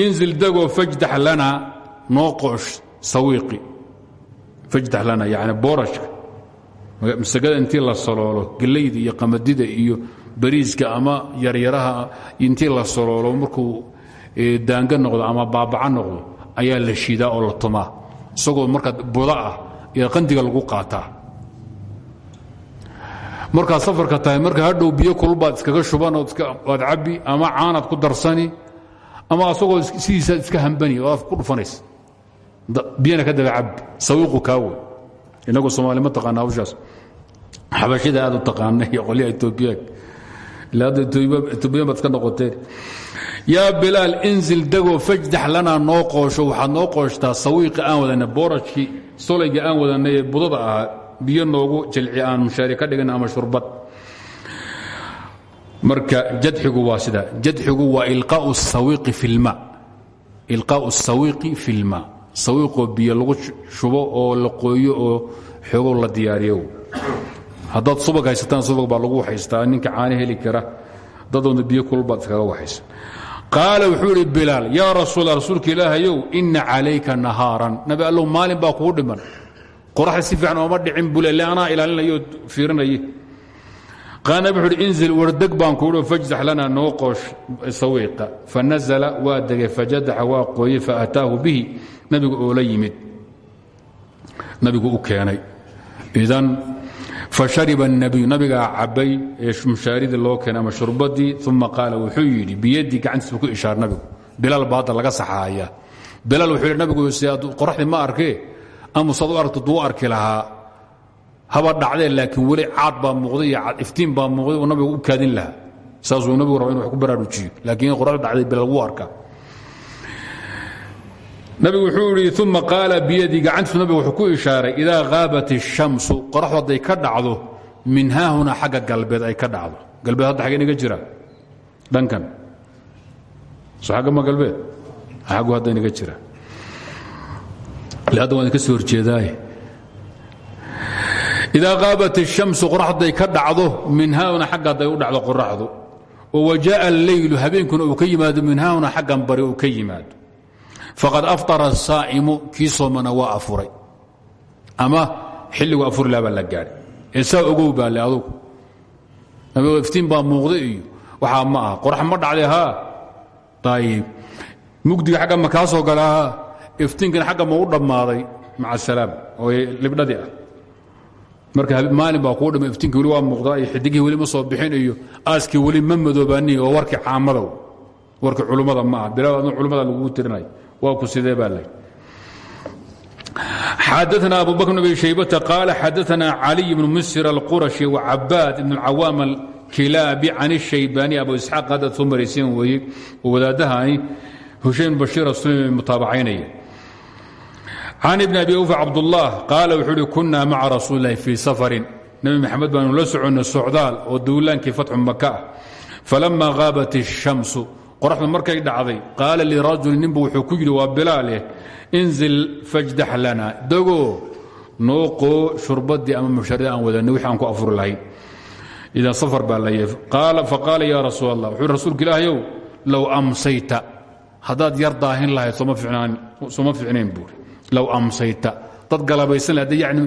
inzil dago fajdax lana noo qoosh sawiiqi. Fajdax lana iyo bariiska ama yaryaraha intii la soloolo markuu daanga noqdo ama baabaca noqdo ayaa la shiidaa oo la tumaa. Isagoo markaa buda ah iyo qandiga lagu qaataa markaad safarka tahay marka hadhow biyo kulbaad iskaga shuban ood cabbi ama caanaad ku darsani ama asagoo sidiisaad iska hambani oo af ku dhufanaysa biyana ka daba cabbi. Sawiiqu inagu soomaali ma taqaana hawshaas. Xabashida aad u taqaana iyo qolyaha etoobiyaag etoobiyan baad iska noqoteen yaa bilaal inzil dagoo fajdax lanaa noo qoosho. Waxaad noo qooshtaa sawiiqi aan wadanay boorajkii solayga aan wadanay ee budada ahaa. Biyo noogu jilci aan mushaari ka dhigan ama shurbad. Marka jadxigu waa sida. Jadxigu waa ilqaau sawiiqi fi lma ilqaau sawiiqi fi lma sawiiqoo biyo lagu shubo oo la qooyo oo xoogow la diyaariyo haddaad subag haysataan subag baa lagu waxaystaa ninka caano heli kara dadoodna biyo kulbaad iskaga waxaysa. Qaala wuxuu idhi bilaal yaa rasuula rasuulka ilaahayow inna calayka nahaaran. Nabi allow maalin baa kuu dhiman. Qoraxda si fiican ooma dhicin bule le anaa ilaalinayo fiirinaye inzil wardeg baan kuuhi fajdax lana noo qoosh sawiiqa. Fanazala waa degay fajadaxa waa qooye faataahu bihi. Nabigu oo nabigu u keenay. Idan fashariba الnabiyu nabigaa cabay ee mushaaridii loo keenay ama shurbadii uma qaala wuxuu yidhi biyadii gacantiisbu ku ishaar nabigu bilaal baa hadda laga saxaaya. Bilaal wuxuu yidhi nabigu qoraxdii ma arkee amusaad u aragto duu arki lahaa. Haba dhacdee laakiin weli caad baa muuqday iyo iftiin baa muuqday uu nabigu u kaadin lahaa. Saasuu nabigu raba ku baraarujiyo laakiin arkaa nabigu wuxuu idhi uma qaala biyadii gacantiisu nabigu wuxuu ku ishaaray idaa haabat الshamsu qoraxdu hadday ka dhacdo min haahuna xagga galbeed ay ka dhacdo galbeed hadda xagee inaga jira dhankan so aggama galbeed aggu hadda inaga jira hadda waan idinka soo horjeedaaye idaa qaabat الshamsu qoraxday ka dhacdo min haahuna xagga hadday u dhacdo qoraxdu oo wajaءa اleylu habeenkuna uu ka yimaado min haahuna xaggan bari uu ka yimaado faqad afطara الsaa'imu kii soomana waa afuray ama xilligu afuri laha baa la gaadhay ee saa ogow baa le adugu nabigo iftiin baa muuqda iyo waxaa ma aha qorax ma dhacday haa ayib mugdiga xagga ma kaa soo gala haa iftiinkana xagga ma u dhammaaday maca asalaam oo libdhadii ah marka maalin baa kuu dhama iftiinki weli waa muuqdaa iyo xidigihii weli ma soo bixin iyo aaskii weli ma madoobaaniy oo warkii caamadow warkii culummada ma ah bilaa adna culummada lagugu tirinay waa ku sidee baa lay xadana abu bakr abi shaybata qaala xadaana caliy bnu misr alqurashi wacabaad ibn cawaam alkilaabi can shaybaani abu isxaaq haddaad soo marayseen weeye oo wadaadahani hushayn bashiir asulmi mutaabacaynaya can ibn abi ufa cabdullah qaala wuxuu uhi kunna maca rasuuli lahi fii safarin. Nebi maxamed baanu la soconnay socdaal oo duulaankii fatxu maka ah falama haabat ishamsu qoraxdu markay dhacday qaala lirajuli ninbu wuxuu ku yidhi waa bilaaleh inzil fajdax lana. Dagoo nooqoo shurbadii ama musharadii aan wadanay ku afuri lahayn idan safar baa la yeef. Faqaala ya rasuul allah wuxuu rasuulka ilaahayow low amsayta. Haddaad yar daahin lahayd sooma ficnayn buuri low amsayta. Dad galabaysan lahayd yani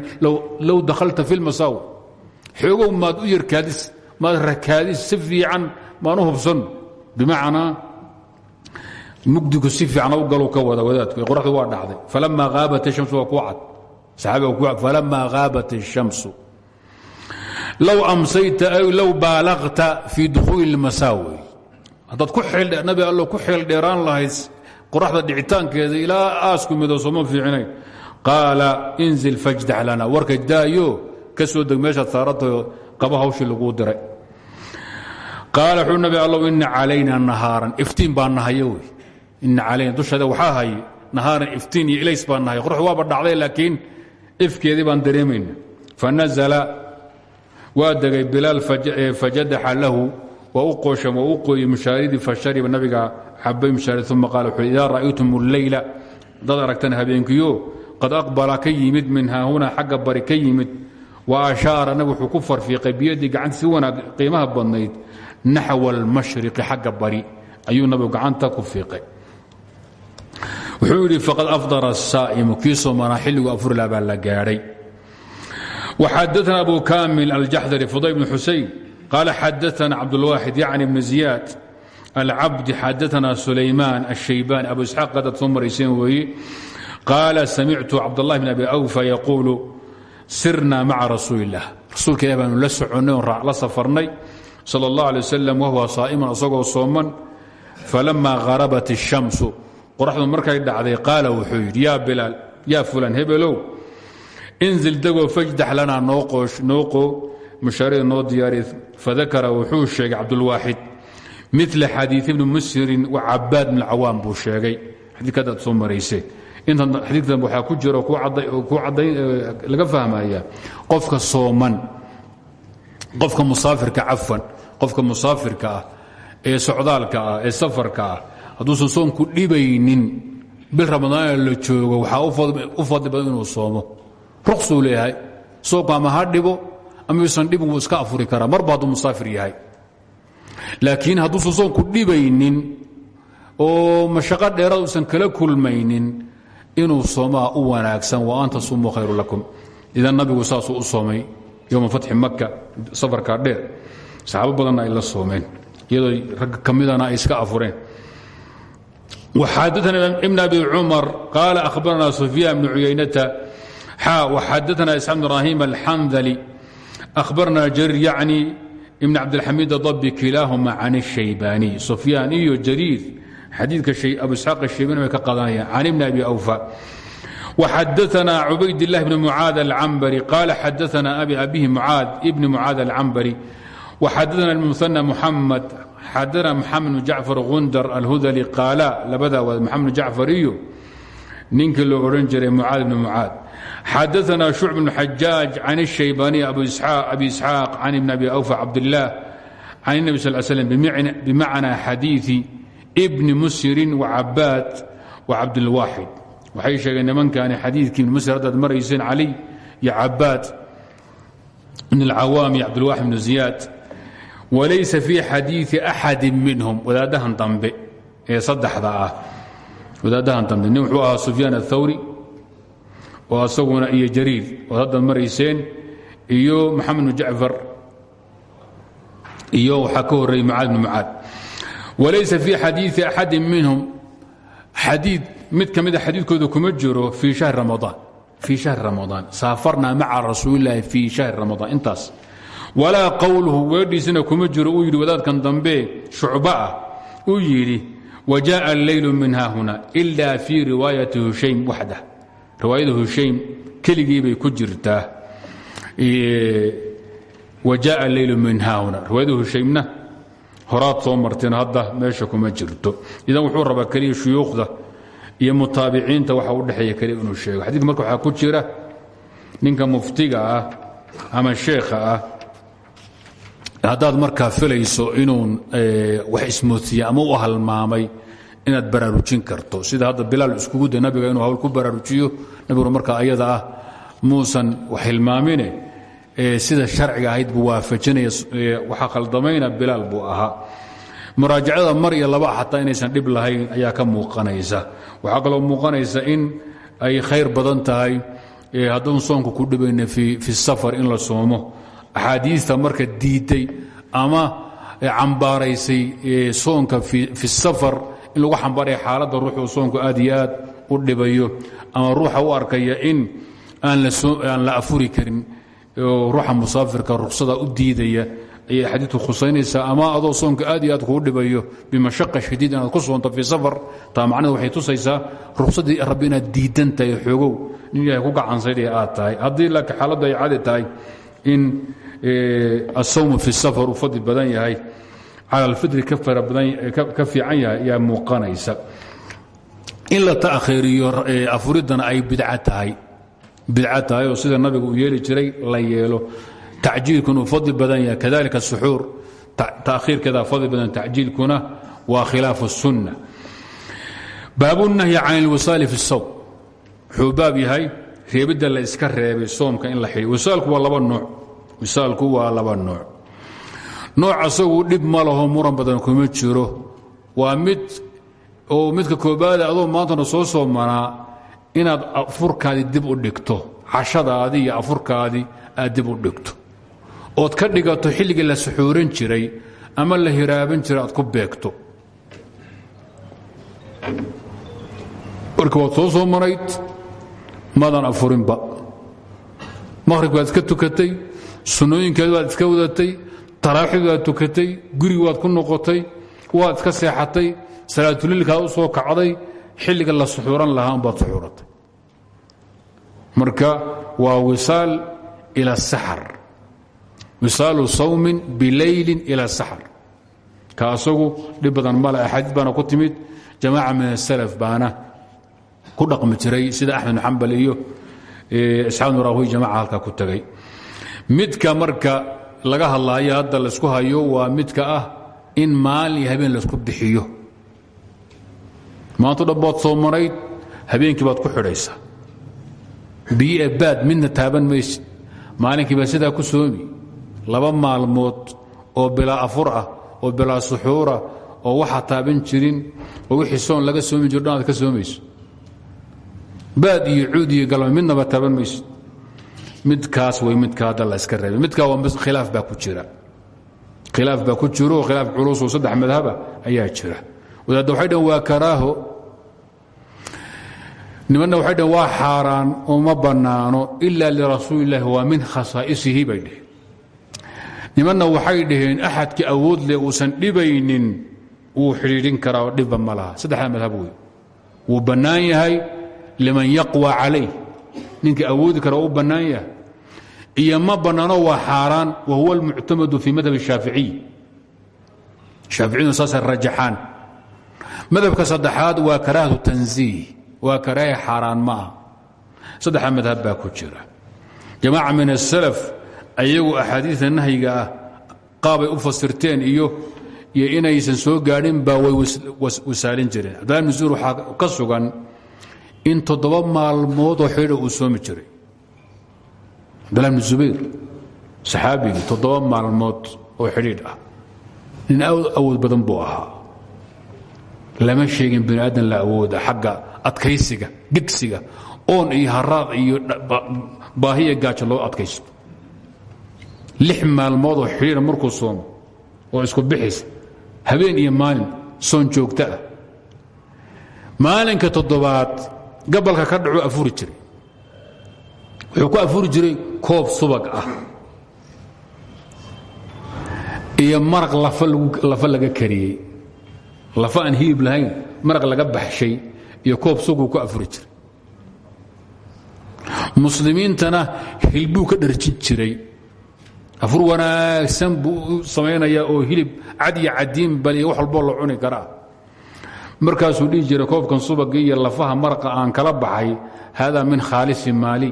low dakhalta fi lmasaaw xoogow maad u yarkaadis maad rakaadis si fiican maan bimacnaa mugdigu si fiican u galu ka wada wadaadku qoraxdu waa dhacday falama haabat الshamsu waa ku cad saxaabiga ku falama haabat الshamsu low amsayta ay low baalagta fii dukhuuli اlmasaawi haddaad ku nabi allo ku xeel dheeraan lahayd qoraxda dhicitaankeeda ilaa aasku mido sooma fiicinayn qaala inzil fajdax lana warka daayo ka soo deg meeshaad saaratayo qaba hawshii laguu diray qaala wuxuu nabi allow ina calayna nahaaran. Iftiin baa nahayo wey ina calayna dusheeda waxaa hay nahaaran ilays baa nahay. Qoraxdu waaba dhacday laakiin ifkeedii baan dareemayna fanazala waa degay bilaal fajadaxa lahu waa u qooshan waa u qooyey mushaaridii fashariba nabiga cabay mushaarid uma qaala wuxuu ra'aytum alleyla dad aragtan habeenkiyo qad aqbala ka yimid min haahuna xagga wa ashaara nabig wuxuu ku farfiiqay biyadii gacanta si qiimaha badnayd naxwa almashriqi xagga bari ayuu nabigu gacanta ku fiiqay wuxuu yidhi faqad afdara الsaa'imu kii soomanaa xilligu afurla baa la gaadhay وxadaثna abu kamil aljaxdari fudayl bn xusayn qaala xadaثna cabdاlwaaxid yacni bn ziyaad alcabdi xadaثna sulaymaan الshayban abu isxaaq qadaad soo marayseen weeye qaala samictu cabdالlahi bn abi awfa yaquulu sirna maca rasuuli الlah rasuulka ilah baanu la soconnay oon la safarnay salى اllah alيه waslm wahuwa saa'iman isagoo sooman falama harabat الshamsu qoraxdu markay dhacday qaala wuxuu yidhi yaa bilaal yaa fulan hebelow inzil degoo fajdax lanaa nooqo mushaarida noo diyaari fadakara wuxuu sheegay cabdulwaaxid mila xadiid ibni mushirin wa cabaad bn cawaam buu sheegay xadiikadaad soo marayseen intan xadiidkan waxaa ku jira ku laga fahmaya qofka sooman qofka musaafirka cafwan qofka musaafirka ah ee socdaalka ah ee safarka ah hadduusan soonku dhibaynin bil ramadaana la joogo waxaa u fadli badan inuu soomo. Ruqsuu leeyahay soonku ama ha dhibo ama wuu iska afuri karaa marba hadduu musaafir yahay. Laakiin hadduusan soonku dhibaynin oo mashaqo dheeraad usan kala kulmaynin inuu soomaa u wanaagsan wa an tasumuu khayru lakum. Idan nabigu saasuu u soomay yowma fatxi maka safarkaa dheer saxaabo badanna ay la soomeen iyadoo rag ka midana ay iska afureen وxadثna بن أbي cmر qال أخبرna سفyان بن عuyaynة xا وxadثna إسحاq بن إبراهيم الxandلي أخبرna jrير yعnي بن cabdالxamيد الضبي kilاahma عن الشhaybاني سفyاan iyo jrيir xadiidka abu isxاaq الشhaybani way ka qadanayaan عن بن أbي أوفى وxadثna عubayd اللh بن معاad العنبري qال xadثna أbي أbيه معاad بن معاad العنبري xadana muan muxamad xadana muxamed bn jacfar gundar alhudali qaala labadaa waad maxamed bn jacfar iyo ninkii loo odhan jiray mucaad bn mucaad xadaana shucb bn xajaaj can shaybani abi isxaaq can ibn abi awfa cabdilaah can nebi sal slam bimacnaa xadiii bni musirin wacabaad wacabdilwaaxid waxay sheegeen nimankaani xadiikii ibn musir haddaad marayseen cali iyo cabaad bn اlcawaam iyo cabdilwaxid bn ziyaad walaysa fii xadiii axadi minhum. Wadaadahan dambe ee saddexda ah. Wadaadahan dambe. Nin wuxuu ahaa sufyaan athawri oo asaguna iyo jariir. Ood hadda marayseen iyo maxamed bn jacfar iyo waxaa ka horreeyey mucaad bn mucaad. Walaysa fii xadiii axadin minhum. Xadii mid ka mida ah xadiidkooda kuma jiro fii shahri ramadaan fii shahri ramadaan saafarnaa maca rasuuli illaahi fii shahri ramadaan intaas walaa qowluhu weedhiisina kuma jiro uu yidhi wadaadkan dambe shucba ah uu yidhi wajaءa alleylu min haahuna ila fii riwaayati hushaym waxda riwaayada hushaym bay ku jirtaa. Wajaءa alleylu min haahuna riwaayada hushaymna horaad soo marteen hadda meesha kuma jirto. Idan wuxuu rabaa keliya shuyuukhda iyo mutaabiciinta waxa u dhexeeya keliya inuu sheego. Xadiidka marka waxaa ku jira ninka muftiga ah ama sheekha ah haddaad markaa filayso inuu wax ismoodsiiye ama u halmaamay inaad baraarujin karto. Sida hadda bilaal iskugu day nabiga inuu hawl ku baraarujiyo nabiguna markaa ayada ah muusan wax hilmaamine sida sharciga ahayd buu waafajinaya waxaa khaldamayna bilaal buu ahaa. Muraajacada mar iyo laba xataa inaysan dhib lahayn ayaa ka muuqanaysa. Waxaa kaloo muuqanaysa in ay khayr badan tahay hadduun soonku ku dhibayna fi safar in la soomo axaadiista marka diiday ama cambaaraysay soonka fi safar in lagu xambaaraya xaaladda ruuxuu soonku aad iyo aad u dhibayo ama ruuxa u arkaya in aan la afuri karin ruuxa musaafirka ruksada u diidaya ayay xadiidku khusaynaysaa ama adoo soonka aad iyo aad kuu dhibayo bimashaqa shadiid inaad ku soonto fii safar taa macnada waxay tusaysaa ruksadii rabbi inaad diidan tahay xoogow nin ilahay ku gacansaydhaya aad tahay. Haddii laakiin xaaladdu ay cadi tahay in asawmu fi safar uu fadli badan yahay cala alfitri ka fiican yahay ayaa muuqanaysa in la ta'khiiriyo afuridana ay bidca tahay bidca tahay oo sida nabiga uu yeeli jiray la yeelo tacjiilkuna uu fadli badan yahay kadalika suxuur ta'khiirkeeda fadli badan tacjiilkuna waa khilaafu الsunna baabu nahyi can اlwisaali fi الsawm wuxuu baab yahay reebidda la iska reebay soomka in la xidhiyo wisaalku waa laba nooc wisaalku waa laba nooc. Nooc asagu dhib ma laho muran badan kuma jiro. Waa mid oo midka koobaada adoo maantana soo soomanaa inaad afurkaadii dib u dhigto cashadaadii iyo afurkaadii aad dib u dhigto. Ood ka dhigato xilligii la suxuuran jiray ama la hiraaban jiray aad ku beegto. Marka waad soo soo marayd maadan afurinba. Maqhrib waad iska tukatay sunnooyinkeed waad iska wadatay taraaxid waad tukatay gurig waad ku noqotay waad iska seexatay salaatulilkaad u soo kacday xilliga la suxuuran lahaa umbaad suxuuratay. Marka waa wisaal ila saxar. Wisaalu sawmin bilaylin ila saxar. Ka asagu dhib badan male ku timid jamaaca min asalaf baana ku dhaqmi jiray sida axmed xambal iyo isxaaq bn rahuy jamaca halkaa ku tegay midka marka laga hadlaayo hadda laysku hayo waa midka ah in maalin iyo habeen laysku bixiyo. Maanto dhan baad soo marayd habeenkii baad ku xidhaysaa biyo baad midna taaban maysid. Maalinkii baad sidaa ku soomi. Laba maalmood oo bilaa afur ah oo bilaa suxuura oo waxa taaban jirin oo wixii soon laga soomi jiro dhan ka soomayso. Baad iyo cuud iyo galma midnaba taaban maysid midkaas way midka hadda la iska reebay midkaa khilaaf baa ku jira. Khilaaf baa ku jiro khilaaf culusoo saddex madhaba ayaa jira. Wadaadda waxay waa karaaho. Nimanna waxay dhahn waa xaaraan oo ma bannaano ila lirasuuli illahi waa min khasaa'isihi bay dheheen nimanna waxay dhaheen axadkii awood leh uusan dhibaynin wuu xidhiidhin karaa oo dhibba ma laha. Saddexdaa madhab wey wuu bannaan yahay liman yaqwa calayh ninkii awoodi kara u bannaan iyo ma bannaano waa xaaraan wa huwa almuctamadu fii madhab الshaaficiy shaaficiyadu saasay rajaxaan. Madhabka saddexaad waa karaahatu tanziih waa karaahi xaaraan ma aha. Saddexa madhab baa ku jira. Jamaaca min asalaf ayagu axaadiida nahyiga ah u fasirteen iyo iyo inaysan soo gaadhin baa way wasaalin jireen. Zuur waxaa ka sugan in toddoba maalmood oo xidhiidha uu soomi jiray. Cabdullahi bn zubayr saxaabigii toddoba maalmood oo xidhiidh ah. Nin awood badan buu ahaa. Lama sheegin bini aadan la awooda xagga adkaysiga gegsiga oon iyo haraad iyo baahiya gaajo loo adkaysto. Lix maalmood oo xidhiidha markuu soomo oo isku bixis habeen iyo maalin soon joogto ah. Maalinka toddobaad gabalka ka dhacuu afuri jiray. Wuxuu ku afuri jiray koob subag ah. Iyo maraq lafa laga kariyey. Lafa aan hilib lahayn maraq laga baxshay iyo koob suguu ku afuri jiray. Muslimiintana hilbuu ka dharjin jiray. Afur wanaagsan buu u samaynayaa oo hilib cad iyo cadiin bal iyo wax walboo la cuni karaa markaasuu dhihi jiray koobkan subagii iyo lafaha maraqa aan kala baxay haadaa min khaalisi maali.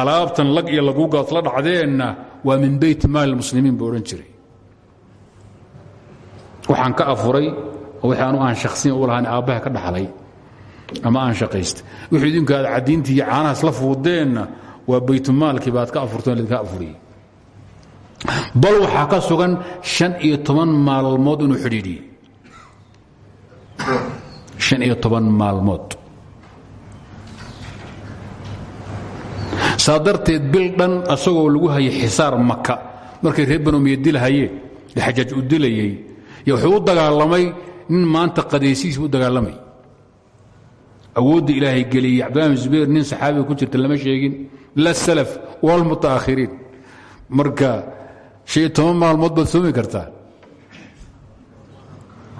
Alaabtan lag iyo lagugaad la dhacdeenna waa min beyt maali muslimiin buu odhan jiray. Waxaan ka afuray wixii anu aan shakhsiyan u lahaan aabbaha ka dhaxlay ama aan shaqaystay. Wixii idinku aad cadiintii iyo caanahaas la fuudeenna waa baytumaalkii baad ka afurteen lidinka afuriyey. Bal waxaa ka sugan شhan iyo toban maalmood inuu xidhiidhiyey شhan iyo toban maalmood. Saa darteed bil dhan asagoo lagu hayay xisaar maka markay reer banomiya dilhayeen ee xajaaj u dilayey y wuxuu u dagaalamay nin maanta qadaysihiisa u dagaalamay. Awoodda ilaahay geliyey cabdillah zubayr nin saxaabiga ku jirta lama sheegin la salaf walmutaakhiriin marka iyo toban maalmood baad soomi kartaa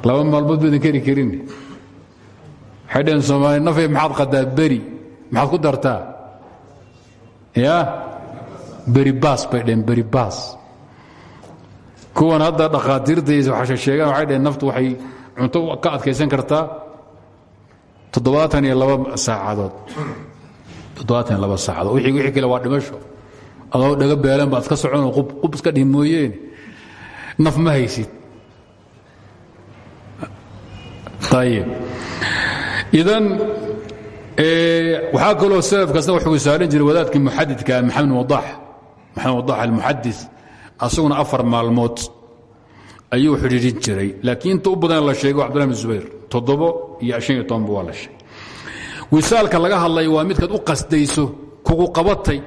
laba maalmood baadan keri karin. Waxay dhaheen nafay maxaad qadaa beri? Maxaad ku dartaa? Ya? Beri baas bay dhaheen beri baas. Kuwan hadda dhakhaatiirtaysa waxaa sheegaan waxay dhaheen naftu waxay cunto ka adkaysan kartaa toddobaatan iyo laba saacadood. Toddobaatan laba saacadood. Wixii wixii kale waa dhimasho. Adoo dhaga beelan baad ka soconoo qub iska dhihi mooyeen. Naf ma haysid ayib idan waxaa kaloo salafkaasna wuxuu saaran jiray wadaadkii muxadidka maxamed wadax maxamed wadax almuxadis asaguna afar maalmood ayuu xidhiidhin jiray laakiin inta u badan la sheego cabdullah bin zubayr toddobo iyo shan iyo tobanba waa la sheegay wisaalka laga hadlay waa midkaad u qasdayso kugu qabatay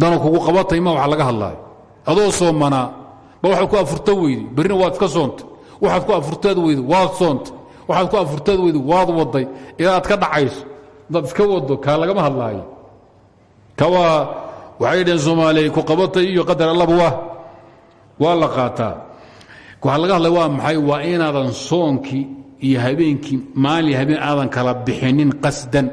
dano kugu qabatay ma waxa laga hadlaayo adoo soomanaa ba waxaad ku afurta weydi berrina waad iska soontay waxaad ku afurtaad weydi waad soontay. Waxaad ku afurtaad weydi waad waday. Ilaa ka dhacayso hadaad iska wado kaa lagama hadlaayo. Kawaa waxay soomaaliya ku qabatay iyo qadar allaba waa waa la qaataa. Waxaa laga waa maxay? Waa inaadan soonkii iyo habeenkii maalin habeen aadan kala bixinin qasdan.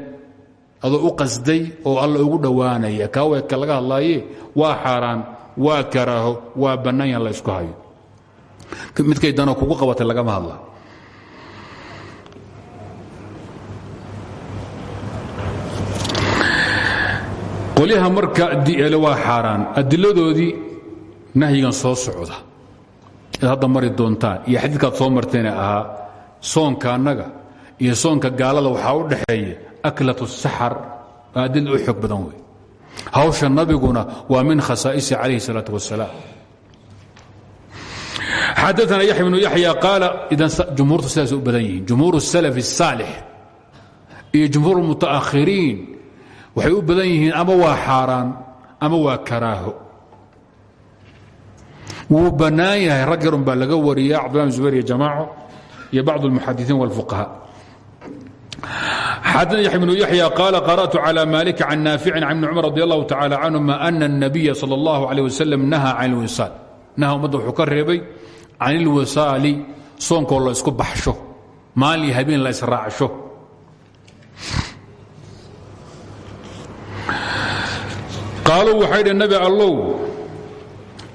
Adoo u qasday oo alla ugu dhowaanaya. Kaaweedka laga hadlaaye? Waa xaaraan waa karaaho waa bannaanyan la ysku hayo midkay dano kugu qabatay lagama hadla. Qolyaha marka waa xaaraan adiladoodii nahyigan soo socda. Ad hadda mari doontaan iyo xadiidkaad soo marteen ahaa soonka annaga iyo soonka gaalada waxaa u dhaxeeya aklatu saxar adil u xoog badan wey hawsha nabiguna waa min khasaaisi calayhi salaat wasalaam xadaana yaxya bnu yaxya qaala idan jumhuurtu sidaas u badan yihiin jumhuur الsalaf الsaalix iyo jumhuur اlmuta'akhiriin waxay u badan yihiin ama waa xaaraan ama waa karaaho wuu bannaan yahay rag yarun baa laga wariya cabdullah bin zubayr iyo jamaaco iyo bacd اlmuxadiثiin wاlfuqaha xadana yaxya bnu yaxya qaala qarأtu calى malik can naaficin can ibni cumar radi allahu tacala canhuma ana الnabiya salى اllahu عalيه waslm naha can اlwisaal naha ummadda wuxuu ka reebay can اlwisaali soonkoo la isku baxsho. Maalin habeen la israacsho qaaluu waxay dhh nabi allow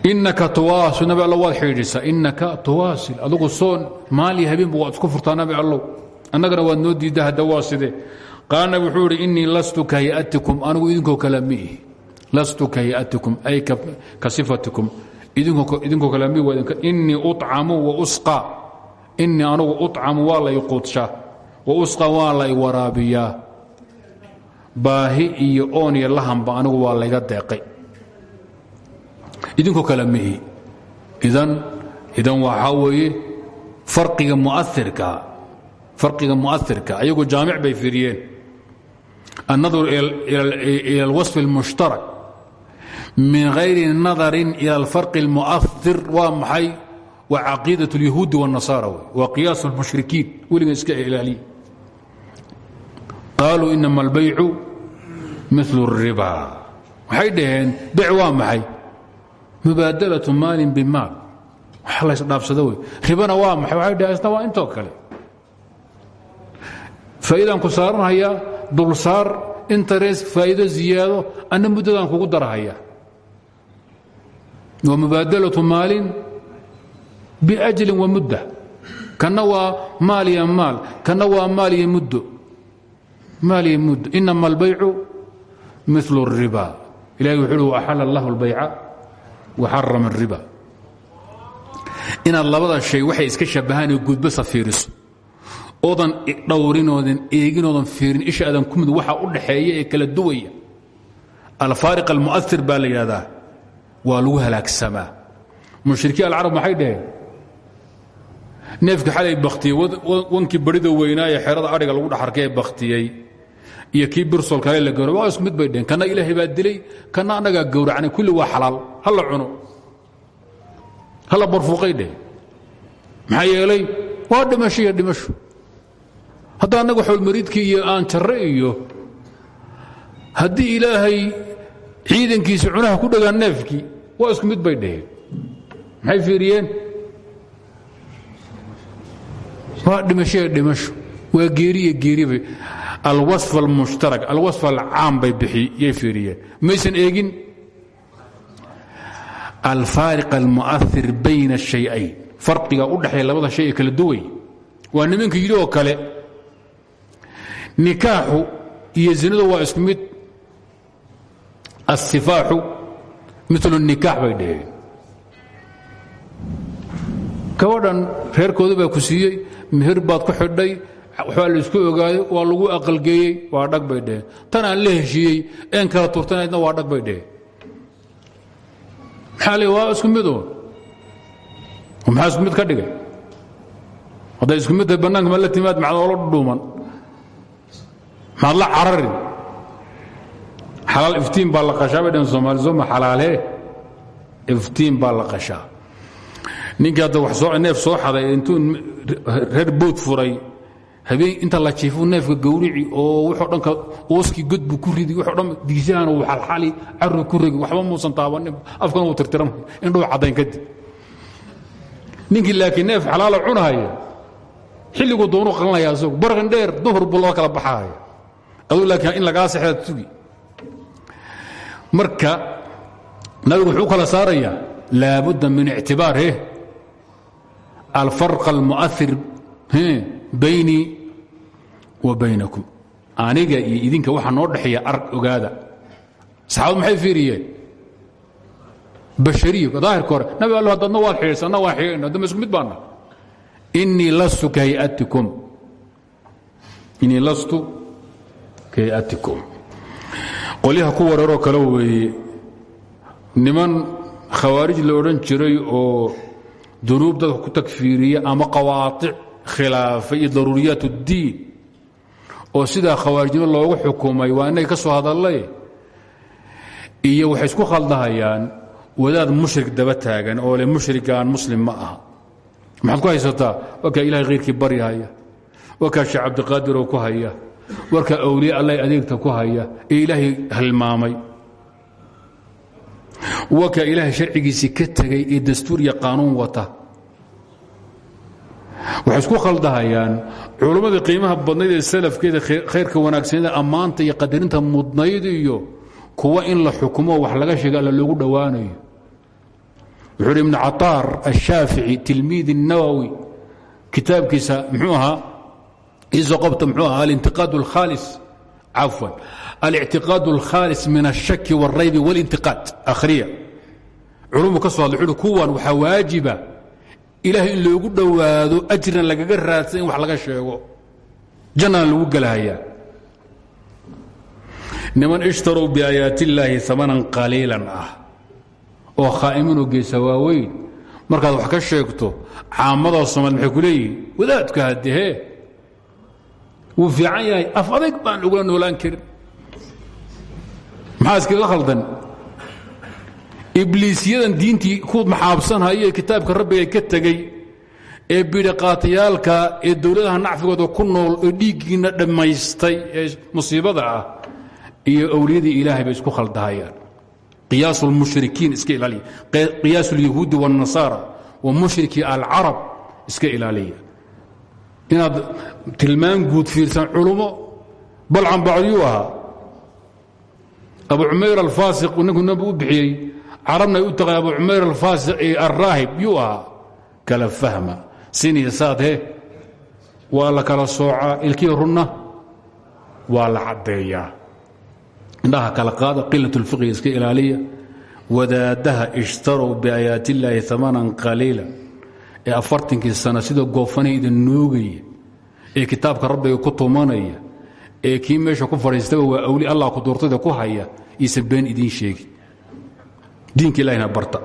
inaka tuwaasil. Nabi allow waad inaka tuwaasil. Adugu soon maal iyo habeenba isku furtaa nabi allow. Annagana waad noo diidda hadda waa sidee? Wuxuu idhi innii lastu ka hayatikum anigu idinkoo kale lastu ka hayatikum ay ka sifatikum idinkoo kalemi inii ucamu wausqa inii anugu ucamu waa lay qudsha wausqa waa lay waraabiyaa baahi iyo oon iyo lahamba anigu waa layga deeqay. Idinkoo kale mihi idan idan waxaa weeye farqiga muairka farqiga muairka ayagu jaamic bay firiyeen. Annaduru ila اlwasf اlmushtarak من غير نظر إلى الفرق المؤثر waa maxay waa caqiidaة اليهوudi والنaصاaرى waa قiyaaس المشhriكiin weliga iska ilaaliya قaalوا إنما البyع مثل الربا waxay dhaheen bيع waa maxay مubaadلة maal بmaal wax laysdhaafsado wey ribana waa maxay waxay dhaheen isna waa intoo kale faa'iidaan ku saaranhayaa dulsaar interes faa'iido ziyaado anna muddadaan kugu darahaya wa mubaadalatu maalin biajlin wa mudda kanna waa maal iyo maal kanna waa maal iyo muddo maal iyo muddo inama albaycu mil الriba ilahi wuxuu uhi waxala allah اlbayca waxarama الriba inaad labada shay waxay iska shabahaan oo gudbasa fiiriso oodan dhowrinoodan eeginoodan fiirin isha aadan ku mid waxa u dhaxeeya ee kala duwaya alfaariq almu'air baa la yidhahdaa waa lagu halaagsamaa mushrikiin alcarab maxay dhaheen? Neefkii xalay bakhtiyey wankii barida weynaa ee xerada adhiga lagu dhaxarka ee bakhtiyey iyo kii birsol kale la gawra waa isku mid bay dheheen kana ilaahay baa dilay kana annagaa gowracnay kulli waa xalaal. Ha la cuno. Ha la barfuuqay dheh maxaa yeelay waa dhimasho iyo dhimasho. Hadda annaga xowlmariidkii iyo aan jarre iyo haddii ilaahay ciidankiisii cunaha ku dhegaan neefkii waa isku mid bay dhaheen. Maxay fiiriyeen? Waa dhimashoe dhimasho. Waa geeri iyo geeribay alwasf almushtarak alwasf alcaam bay bixiyay fiiriyeen. Maysan eegin? Alfaariq almu'ahir bayna shayayn. Farqiga u dhexeeya labada shay kala duway. Waa nimanka yidhi kale nikaaxu iyo zinadu waa isku mid asifaaxu mil nikaax bay dhaheen. Gabadhan reerkooda baa ku siiyey meher baad ku xidhay waxbaa la isku ogaaday waa lagu aqalgeeyey waa dhag bay tan aan la heshiiyey een kala turtanaydna waa dhag bay dhaheen. Waa isku midoon maxaa isku mid ka dhigay? Hadday isku mid tahay bannaanka ma la timaad maxaad oola dhuuman? Maxaad la cararin xalaal iftiin baa la qashaa bay dhaheen soomaali sooma xalaalee iftiin baa la qashaa. Ninkii hadda wax soo neef soo xaday intuu reer bood furay habeen inta la jiifuu neefka gawrici oo wuxuu dhanka ooskii god buu ku ridi wuxuu dhan digsahana uu xalxali carru ku regi waxba muusan taabanin afkana uu tirtiran indhuu caddayn kadib ninkii laakiin neef xalaala cunahaya xilliguu doonu qalanaya asagu barqin dheer duhur buu kala baxaaya. Aduu laakiin in lagaa sexdaad sugi marka nabigu wuxuu kala saarayaa laabudda min ictibaar he alfarq almu'air baynii wa baynakum. Aniga idinka waxaa noo dhexeeya arag ogaada. Saxaabad maxay fiiriyeen? Bashariyo daahirka hore. Nabi allo hadadna waad xidhiidhsa anna waan haddama isku mid baana. Innii lastu ka hayatikum innii lastu ka hayatikum qolyaha ku wareeroo kale weeye niman khawaarij la odhan jiray oo dunuub dadka ku takfiiriya ama qawaatic khilaafa iyo daruuriyaat اddiin oo sidaa khawaarijnimo loogu xukumay waa inay ka soo hadallay iyo waxay isku khaldahayaan wadaad mushrik daba taagan oo le mushrigaan muslim ma aha. Maxaad ku haysataa warkaa ilahay khayrkii baryahaya warkaa sheekh cabdiqaadiroo ku haya warkaa awliya allah adeegta ku haya ee ilaahay halmaamay. Warkaa ilaahay sharcigiisii ka tegay ee dastuur iyo qaanuun wata. Waxay isku khaldahayaan culammadii qiimaha badnayd ee salafkeeda khayrka wanaagsanida ammaanta iyo qadarinta mudnayd iyo kuwa in la xukumo wax laga sheega alla loogu dhowaanayo wuxuu hi ibnu cataar ashaafici tilmiid الnawowi kitaabkiisa muxuu ahaa iisoo qabta muxuu ahaa alintiqaad اlkhaalis cafwan alictiqaad اlkhaalis min الshaki wاlraybi wاlintiqaad akhriya culumu ka soo hadlay wuxuuhi kuwan waxaa waajiba ilaahay in loogu dhowaado ajrina lagaga raadsan in wax laga sheego jannana lagu gelahayaa niman ishtarow biaayaati illaahi amanan qaliilan ah oo khaa'iminoo geesa waaweyn markaad wax ka sheegto caamadoo somaal maxay ku leeyihin wadaadka haddehee wuu fiican yahay. Af adayg baan ugula noolaan karin. Maxaa iskaga khaldan? Ibliisyadan diintii ku maxaabsanhaye kitaabka rabbiga ka tegey ee bidhaqaatayaalka ee dowladaha nacfigooda ku nool ee dhiiggiinna dhammaystay ee musiibada ah iyo owliyadii ilaahay bay isku khaldahayaan. Qiyaas lmushrikiin iska ilaaliya. Qiyaas alyahuudi wاnnasaara wa mushriki alcarab iska ilaaliya inaad tilmaan guud fiirsan culummo balcan bacdiyuu ahaa. Abu cumayr alfaasiq ninku nabi u bixiyey carabna u taqaan abu cumayr alfaasiq ee alraahib yuu ahaa. Kala fahma siniya saadhe waa la kala soocaa ilkii runna waa la caddeeyaa. Indhaha kala qaada qilat اlfiqhi iska ilaaliya wadaadaha ishtarow biaayaat illaahi amanan qaliila ee afartankii sana sida goofanay idin noogaya ee kitaabka rabbiga ku tumanaya ee kii meesha ku fadhiistaba waa awli allah ku duurtayda ku haya iisan been idiin sheegi. Diinka ilahina barta.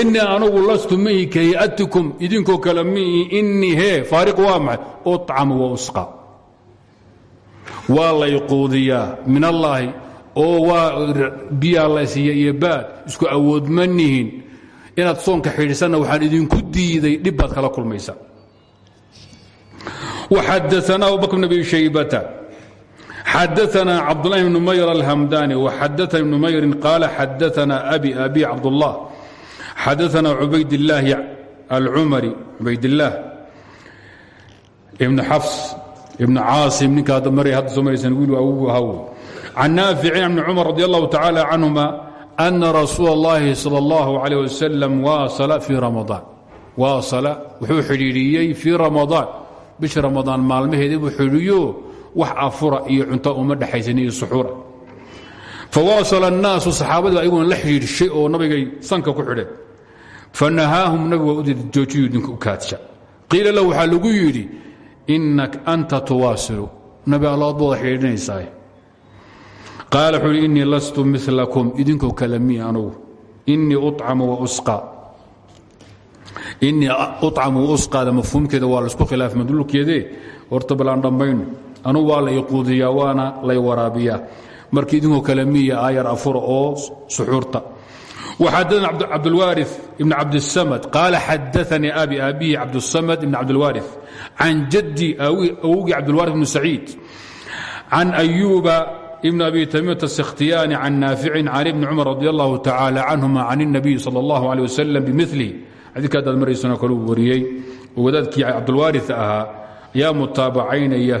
Inii anugu lastu mihi kahiyatikum idinkoo kale mihi inii hee faariq waa maxay? Uطcamu wa usqa. Waa lay quudiyaa min allaahi oo waa biyaa laysiiya iyo baad isku awood ma nihin inaad soonka xidhisanna waxaan idinku diiday dhibbaad kala kulmaysa xadaana abubakr bn abi shaybata xadaana cabdulahi bn mayr alhamdani waxadaana ibnu mayrin qaala xadaana abi abi cabdullah xadaana cubaydillaahi alcumari cubaydillaah ibnu xafs ibnu caasim ninkaa mara hadda soo maraysan wiilu awgu ahaw can naafici bni cumar radi allahu tacaala canhuma ana rasuula اllahi salى اllahu عalيه wasalam waasala fii ramadaan waasala wuxuu xidhiidhiyey fii ramadaan bisha ramadaan maalmaheedii buu xidhiiyo wax afura iyo cunto uma dhexaysan iyo suxuura fawaasala الnaasu saxaabadii ayaguna la xidhiidhshay oo nabigay sanka ku xidheen fanahaahum nabigu waa u joojiyu idinku kaadsha qiila lahu waxaa lagu yidhi inak anta tuwaasilu nabi allaad ba wada xidhiidhinaysaa qaala wuxuu ihi innii lastu milakum idinkoo kala miya anugu. Innii ucamu wausqaada mafhuumkeeda waa la isku khilaafa madluulkeede horta bal aan dhammayno. Anugu waa lay quudiyaa waana lay waraabiyaa. Marka idinkoo kala miya aayar afura oo suxuurta. Waxadana cabdulwaari ibn cabdisamad qaala xadaanii abi abihi cabdsamad ibn cabdilwaari can jaddi awowgii cabdilwaari ibnu saciid can ayuuba ibn abi tamimة السkhtiyani can naaficin can ibni cmar radi اllahu tacalى canهuma can الnabiy salى اllah عalيه waslm bmilih xadika haddaad maraysano kalu wariyey oo wadaadkii cabdالwاriث ahaa yaa mutaabacaynaya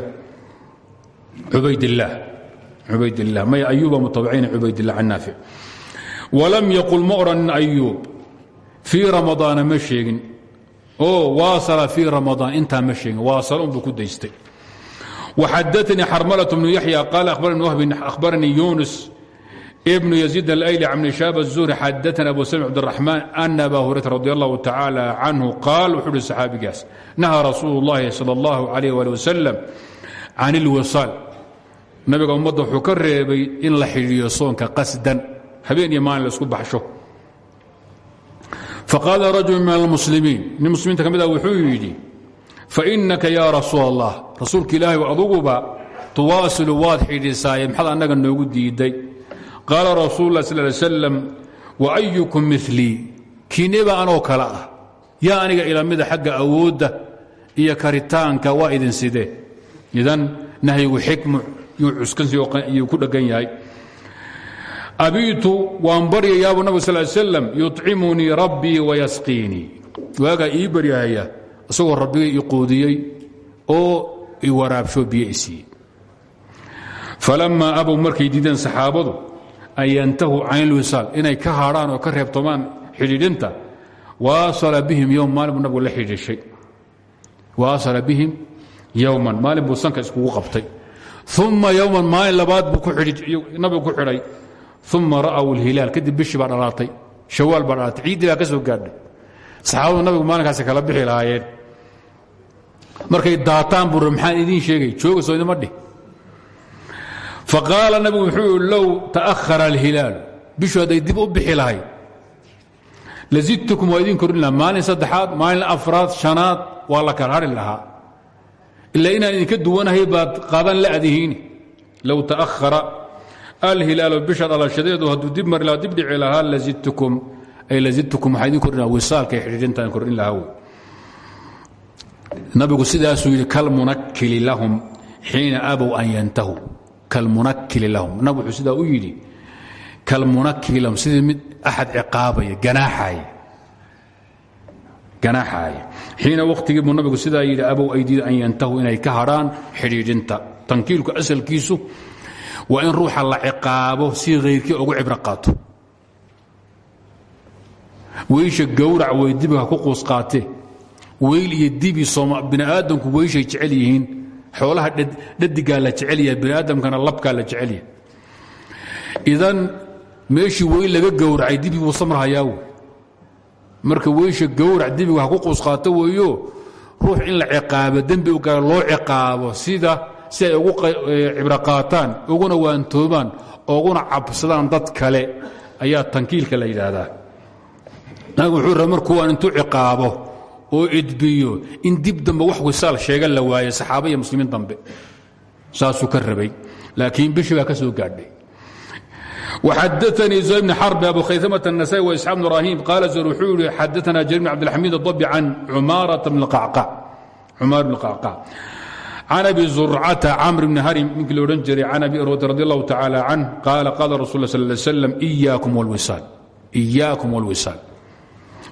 ubaydlah may ayuba mutaabacaynaya cubaydlah can naafic wlam yaqul ma odhanin ayuub fii ramadaana ma sheegin oo waasala fii ramadaan intaa ma sheegin waasala unbuu ku daystay waxadaanii xarmalة bnu yaxya qaal abaranii whbin ahbaranii yunus bnu yaziid alayli can bni shaab الzuhri xadaanii abu slm cbdالraxmaan ana aba hurayra radi allahu tacaala canhu qaal wuxuu uhi saxaabigaas nahaa rasuulu اllahi salى اllahu alayh ali wasalam can اlwisaal nabiga ummadda wuxuu ka reebay in la xidhiiyo soonka qasdan habeen iyo maalin la isku baxsho faqaala rajul min almuslimiin nin muslimiinta ka mid ah wuxuu yidhi fainaka yaa rasuul allah rasuulka ilaahay aduguba tuwaasilu waad xidhiisaaye maxad annaga noogu diiday? Qaala rasuul lah sal slam wa ayukum milii kiineba anoo kale ah. Yaa aniga ilamida xagga awoodda iyo karitaanka waa idin sidee? Idan nahyigu xikmu yuu cuskansiiyuu ku dheggan yahay. Abiitu waan baryayaabu nabig sal slam yuطcimunii rabbii wayasqiinii waagaa ii baryahaya isagoo rabbiga i quudiyey oo i waraabsho biyo i siiyey. Falammaa abow markay diideen saxaabadu an yantahuu can ilwisaal inay ka hadhaan oo ka reebtomaan xidhiidhinta waasala bihim yowm maalin buu la xidhiishay waasala bihim yowman maalin buu sanka qabtay. Uma yowman maalin labaad buu ku xidhay. Uma ra'aw اlhilaal kadib bishii baa dhalaatay shawaal baa dhalaatay ciiddii baa ka soo gaadhay. Saxaabadu nabigu maalinkaasi kala bixi markay daataan buu maxaan idiin sheegay? Jooga soo idima dhih faqaala nabigu wuxuu yidhi low ta'ahara alhilaalu bishu dib u bixi lahayd. Lazidtukum waa idin kordhin lahaa. Maalin saddexaad maalin afraad shanaad waa la kala hari lahaa. Ilaa inaan idinka duwanahay baad qaadan la'dihiini low ta'ahara alhilaalu bisha dhalashadeedu hadduu dib mari lahaa dib dhici lahaa lazidtukum. Ay lazidtukum waxaa idin kordhin lahaa? Wisaalka xidhiidhintaan lahaa nabigu sidaasuu yidhi kalmunakili lahum xiina abow an yantahuu kalmunakili lahum. Wuxuu sidaa u yidhi kalmunakili lahum. Sidii mid axad ciqaabaya ganaaxaaya. Ganaaxaaya. Xiina wakhtigii nabigu sidaa yidhi abow aydiida an yantahuu inay ka hadhaan xidhiidhinta. Tankiilku asalkiisu waa in ruuxa la ciqaabo si hayrkii ugu cibro qaato. Weysha gowrac way dibiga ku quus qaatee weyl iyo dibi bini aadamku weyshay jecel yihiin. Xoolaha dhadigaa la jecel yahay bini aadamkana labkaa la jecel yahay. Idan meeshii weyl laga gowracay dibi buu samrhayaaw marka weysha gowrac dibiga ha ku quus qaato weeyo ruux in la ciqaabo dembi ugala loo ciqaabo sida si ay ugu cibro qaataan uguna waantoobaan uguna cabsadaan dad kale. Ayaa tankiilka la yidhaahdaa. Nabigu wuxuu raba markuwaan intuu ciqaabo oo edbiyo in dib dambe wax wisaal sheega la waaye saxaaba iyo muslimiin dambe saasuu ka rabay laakiin bishii baa ka soo gaadhay وxadثnي زهير بن xرب أbو khayثمة النسائي وإسحاq بن إبراهيم قال زهير wuxuu yihi xadثna جرير بن عبدالحميد الضبي عن cmاaرة بن القعقاع عن أبي زرcة cمر بن hرم ninkii lo odhan jiray عن أبي رضي الله تعالى عنه قال قال رsuل اه صلى اه عليه وسلم إyاكم والوisaal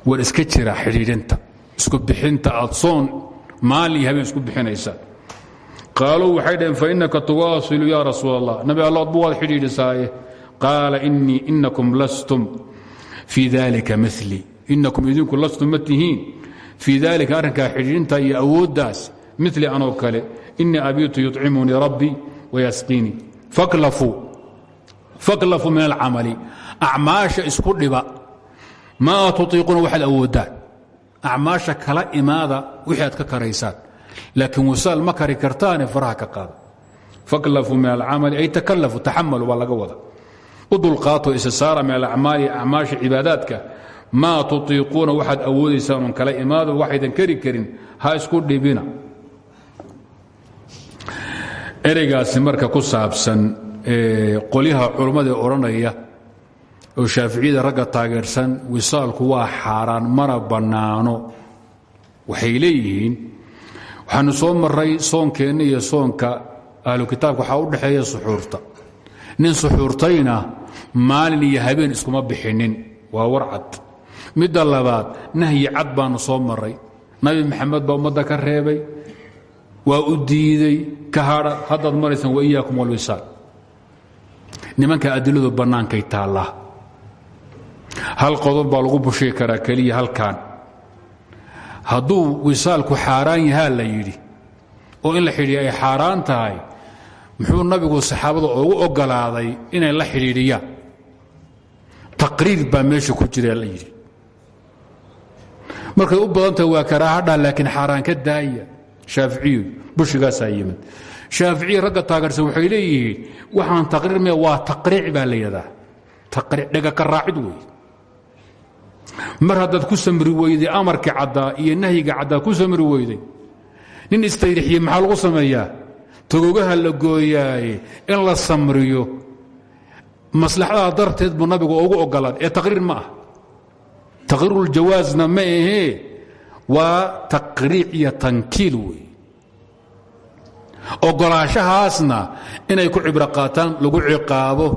war iska jira xidhiidhinta isku bixinta aad soon maalin iyo habeen isku bixinaysaan qaaluu waxay dhaheen fainaka tuwaasilu ya rasuul allah nabi alla adbu waad xidhiidhisaaye. Qaala inii inakum lastum fii dalika mili inakum idinku lastum ma tihiin. Fii dalika arrinkaa xidhiidhinta iyo awooddaas anoo kale. Inii abiitu yuطcimunii rabbii wayasqiinii faklafuu min alcamali. Acmaasha isku dhiba. Maa tuiiquuna waxaad awoodaan acmaasha kala imaada wixii aad ka karaysaan laakiin wasaal ma kari kartaane faraha ka qaada faklafuu min alcamali ay takalafu taxamalu baa laga wada u dulqaato isa saara min alacmaali acmaasha cibaadaadka. Maa tuiiquuna waxaad awoodaysaan un kala imaado waxaydan kari karin ha isku dhibina. Ereygaasi marka ku saabsan qolyaha culummada odhanaya oo shaaficiyada ragga taageersan wisaalku waa xaaraan mana bannaano. Waxay leeyihiin waxaanu soo maray soonkeenna iyo soonka ahlu kitaabka waxaa u dhexeeya suxuurta. Nin suxuurtayna maalin iyo habeen iskuma bixinin waa warcad midda labaad nahyi cad baanu soo maray nabi maxamed baa ummadda ka reebay waa u diiday ka hadha haddaad maraysaan wa iyaakum walwisaal. Nimanka adiladu bannaankay taallaa hal qodob baa lagu bushii karaa keliya halkan. Hadduu wisaalku xaaraan yahaa la yidhi oo in la xidhiiya ay xaaraan tahay muxuu nabigu saxaabada ugu ogolaaday inay la xidhiidhiyaan taqriir baa meesha ku jira la yidhi. Markay u badan tahay waa karaahadha laakiin xaaraan ka daaya. Shaaficiyu bushigaasaa yimid. Shaaficiyi ragga taageersan waxay leeyihiin waxaan taqriir me waa taqriic baa la yidhahdaa dhega ka raacid wey mar haddaad ku samri weyday amarkii caddaa iyo nahyiga caddaa ku samri weyday nin istayrixiyey maxaa lagu sameeyaa? Togogaha la gooyaaye in la samriyo. Maslaxadaha darteed buu nabigu ugu ogolaad ee taqriir ma ah. Taqriiruljawaasna ma ahee waa taqriic iyo tankiil wey ogolaashahaasna inay ku cibro qaataan lagu ciqaabo.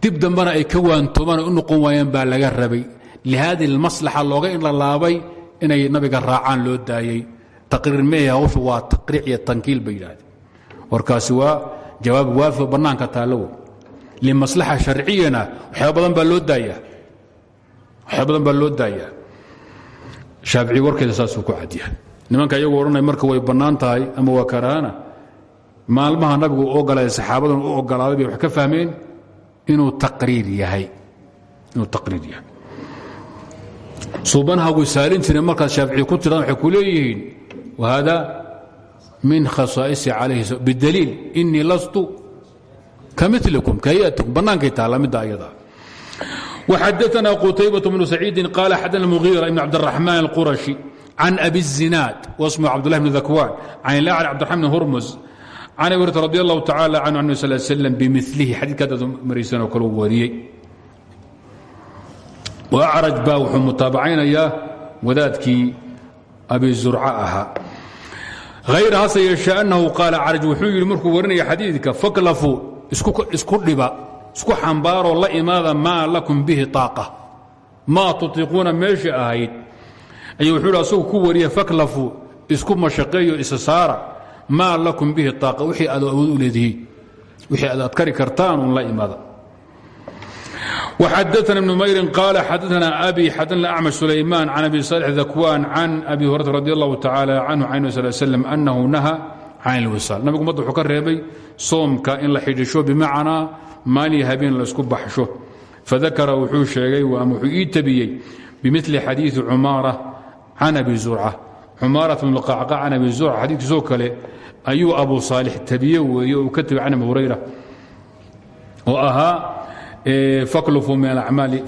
Dib dambana ay ka waantoomaan u noqon waayaan baa laga rabay lihaadi اlmaslaxa looga in la laabay inay nabiga raacaan loo daayey taqriir mehe hawshu waa taqriic iyo tankiil bay yidhahdeen warkaasi waa jawaab waafi bannaanka taallo wey limaslaxa sharciyana waxyaa badan baa loo daayaa waxyaa badan baa loo daayaa shaafici warkeeda saasuu ku cadyahay nimanka iyagu odhanay marka way bannaan ama waa karaana maalmaha nabigu u ogolaaday saxaabadan u ogolaaday wax ka fahmeen inuu taqriir yahay inuu taqriir yahay suubanaha way saalin jireen markaad shaafici ku tiraan waxay ku leeyihiin wahada min khasaa'isi calayhi bidaliil inii lastu ka milikum kahiyatikum bannaankay taalla midda ayada وxadثna qتyبة بن سعيidi قال xadna المغيرة بن cبدالرحمن القرشي عن أbي الزiناad واسمه cبدالله بن ذكوان عن الأعلى cبدالرحمن بن هرمز عن أبي هريرة رضي الله تعالى عنه عنه صلى اه عليه وسلم بمثلhi xadiikaad maraysan oo kale wariyey raj baa wuxuu mutaabacaynayaa wadaadkii abi zurc ahaa. Ayr hase yeeshe anahu qaal araj wuxuu yidhi markuu warinaya xadiidka faklafu isku dhiba isku xambaaroo la imaada maa lakum bihi aaqa maa tuiquuna meesha ahayd. Ayuu wuxuu yidhi asagu ku wariya faklafu isku mashaqeeyo isa saara maa lakum bihi aaqa wixii aad awood u leedihiin wixii aad adkari kartaan la imaada xadana ibn mayrin qaal xadana abi xadana acma sulayman can abi salix dakwan can abi hurata radi allahu tacaala canhu can sal slm anahu naha can ilwisaal nabigu ummadda wuxuu ka reebay soomka in la xidhiisho bimacnaa maalii habeen laysku baxsho fadakara wuxuu sheegay ama wuxuu ii tabiyey bimili xadiii cumaara can abi zurca cumaarat bnulqacqac can abi zurca xadiikiisoo kale ayuu abu saalix tabiye weeye uu ka tabiy can abi hurayra oo ahaa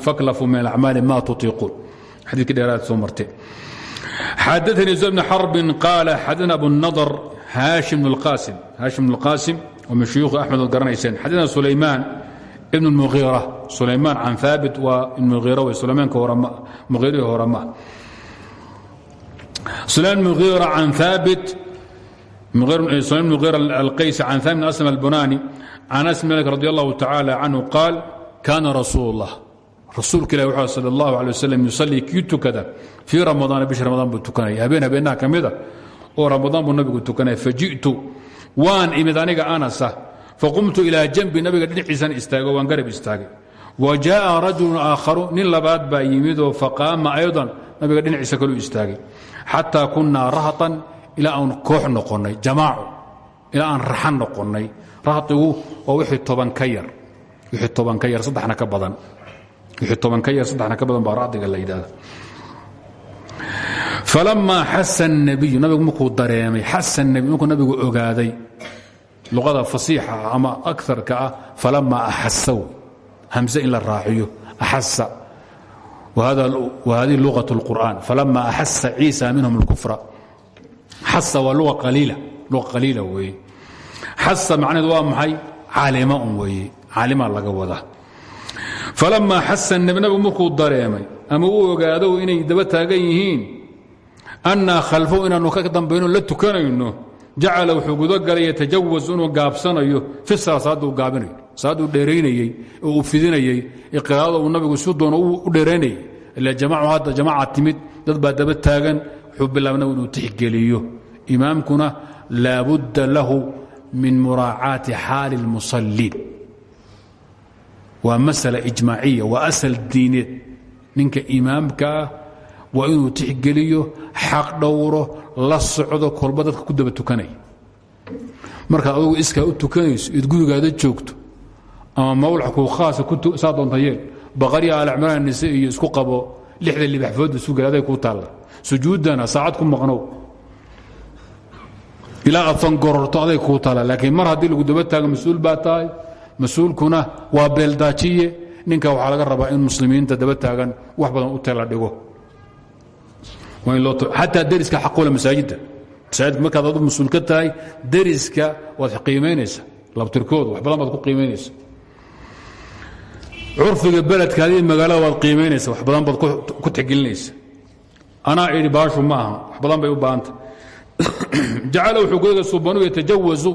faklafuu min alacmaali ma tutiiquun xadiikii dheeraad soo marte xadaثnii زu bn xarbin qaala xadana abu الnadr haashim bn اlqaasim haashim bn اlqaasim min shuyuukhi axmed ood garanayseen xadana sulaymaan ibn اmuhiira sulaymaan can haabit waa ibn muhiira wey sulaymaanka muhiirihii hore ma sulaymaan muhiira can haabit sulayman muhiira alqaysi can haabit aslam albunani can anas malik radi allahu tacaala canhu qaal kaana rasuul اllah rasuulka ilahi wuxuu sal اllahu alay waslm yusallii kii tukada fii ramadaana bisha ramadaan buu tukanaya habeen habeenaha ka mida oo ramadaan buu nabigu tukanaya faji'tu waan imid aniga anasa faqumtu ilaa janbi nabiga dhinaciisan istaago waan garab istaagay wa jaءa rajulu aakharu nin labaad baa yimidoo faqaama ayضan nabiga dhinaciisa kaluu istaagay xataa kunaa rahطan ilaa aan koox noqonnay jamaaco ilaa aan raxan noqonnay rahdigu waa wixii toban ka yar wixii toban ka yar saddexna ka badan wixii toban ka yar saddexna ka badan baa radiga la yidhahda falamaa xasa الnabiyu nabigu markuu dareemay xasa nabi markuu nabigu ogaaday luqada fasiixa ama akarka ah falamaa axasaw hamse in la raaciyo axasa wahadihi lugaة اlqur'an falama axasa ciisa minhum اlkufra xasa waa lua qaliila luqa qaliila weeye xasa macnaheedu waa maxay caalima un weeye caalima laga wadaa falamaa xasa nabi nabigu markuu dareemay ama uu ogaado inay daba taagan yihiin annaa khalfow inaannu ka dambayno la tukanayno. Jacala wuxuu gudagalay yatajawaz inuu gaabsanayo. Fi sala salaadda uu gaabinayo oo uu fidinayey iqraada uu nabigu si doono u dheeraynayay. Ila jamacu hadda jamaca timid dad baa daba taagan. Wuxuu inuu tixgeliyo. Imaamkuna laabudda lahu min muraacaati xaali اlmusalliin waa masala ijmaaciya waa asal diineed. Ninka imaamkaah waa inuu tixgeliyo xaq dhowro la socdo kolba dadka ku daba tukanaya. Markaad adugu iskaa u tukanayso id gurigaada joogto ama mawlac kuu khaasa saa doonta yeel baqariya alcimraan nise iyo isku qabo lixda libaxfoodda sugal aday kuu taalla. Sujuuddana saacad ku maqnow. Ilaa aad fangororto aday kuu taalla laakiin mar haddii lagu daba taago mas'uul tahay mas'uulkuna waa beeldaajiye. Ninka waxaa laga rabaa in muslimiinta daba taagan wax badan u tela dhigo. Xataa deriska xaqula masaajidda. Masaajidka markaad adu mas'uul ka tahay deriska waad qiimaynaysa labtirkooda wax badan ku qiimaynaysa curfiga beledka haddii magaalada waad qiimaynaysa wax badan baad ku tixgelinaysa anaa idhi baashu wax badan bay u baahanta (coughs) jacala wuxuu subanu yatajawazu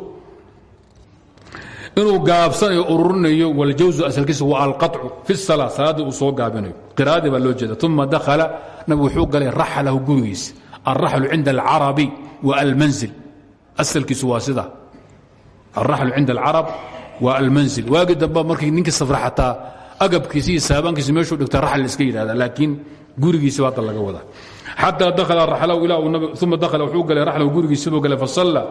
inuu gaabsanayo ururinayo waljawzu asalkiisa waa alqaطcu fi الsalaa salaaddii uu soo gaabinayo qiraadii baa loo jeeda uma dakhala nabigu wuxuu galay raxlahu gurigiisa alraxlu cinda alcarabi wa almanzil asalkiisu waa sida alraxlu cinda alcarab wa almanzil waagii dambe markii ninkii safra xataa agabkiisi iyo saabaankiisi meeshuu dhigta raxl iska yidhahda laakiin gurigiisiba hadda laga wada xataa dakhala raxlahu ilaa uma dakhala wuxuu galay raxlahu gurigiisibuu galay fasalla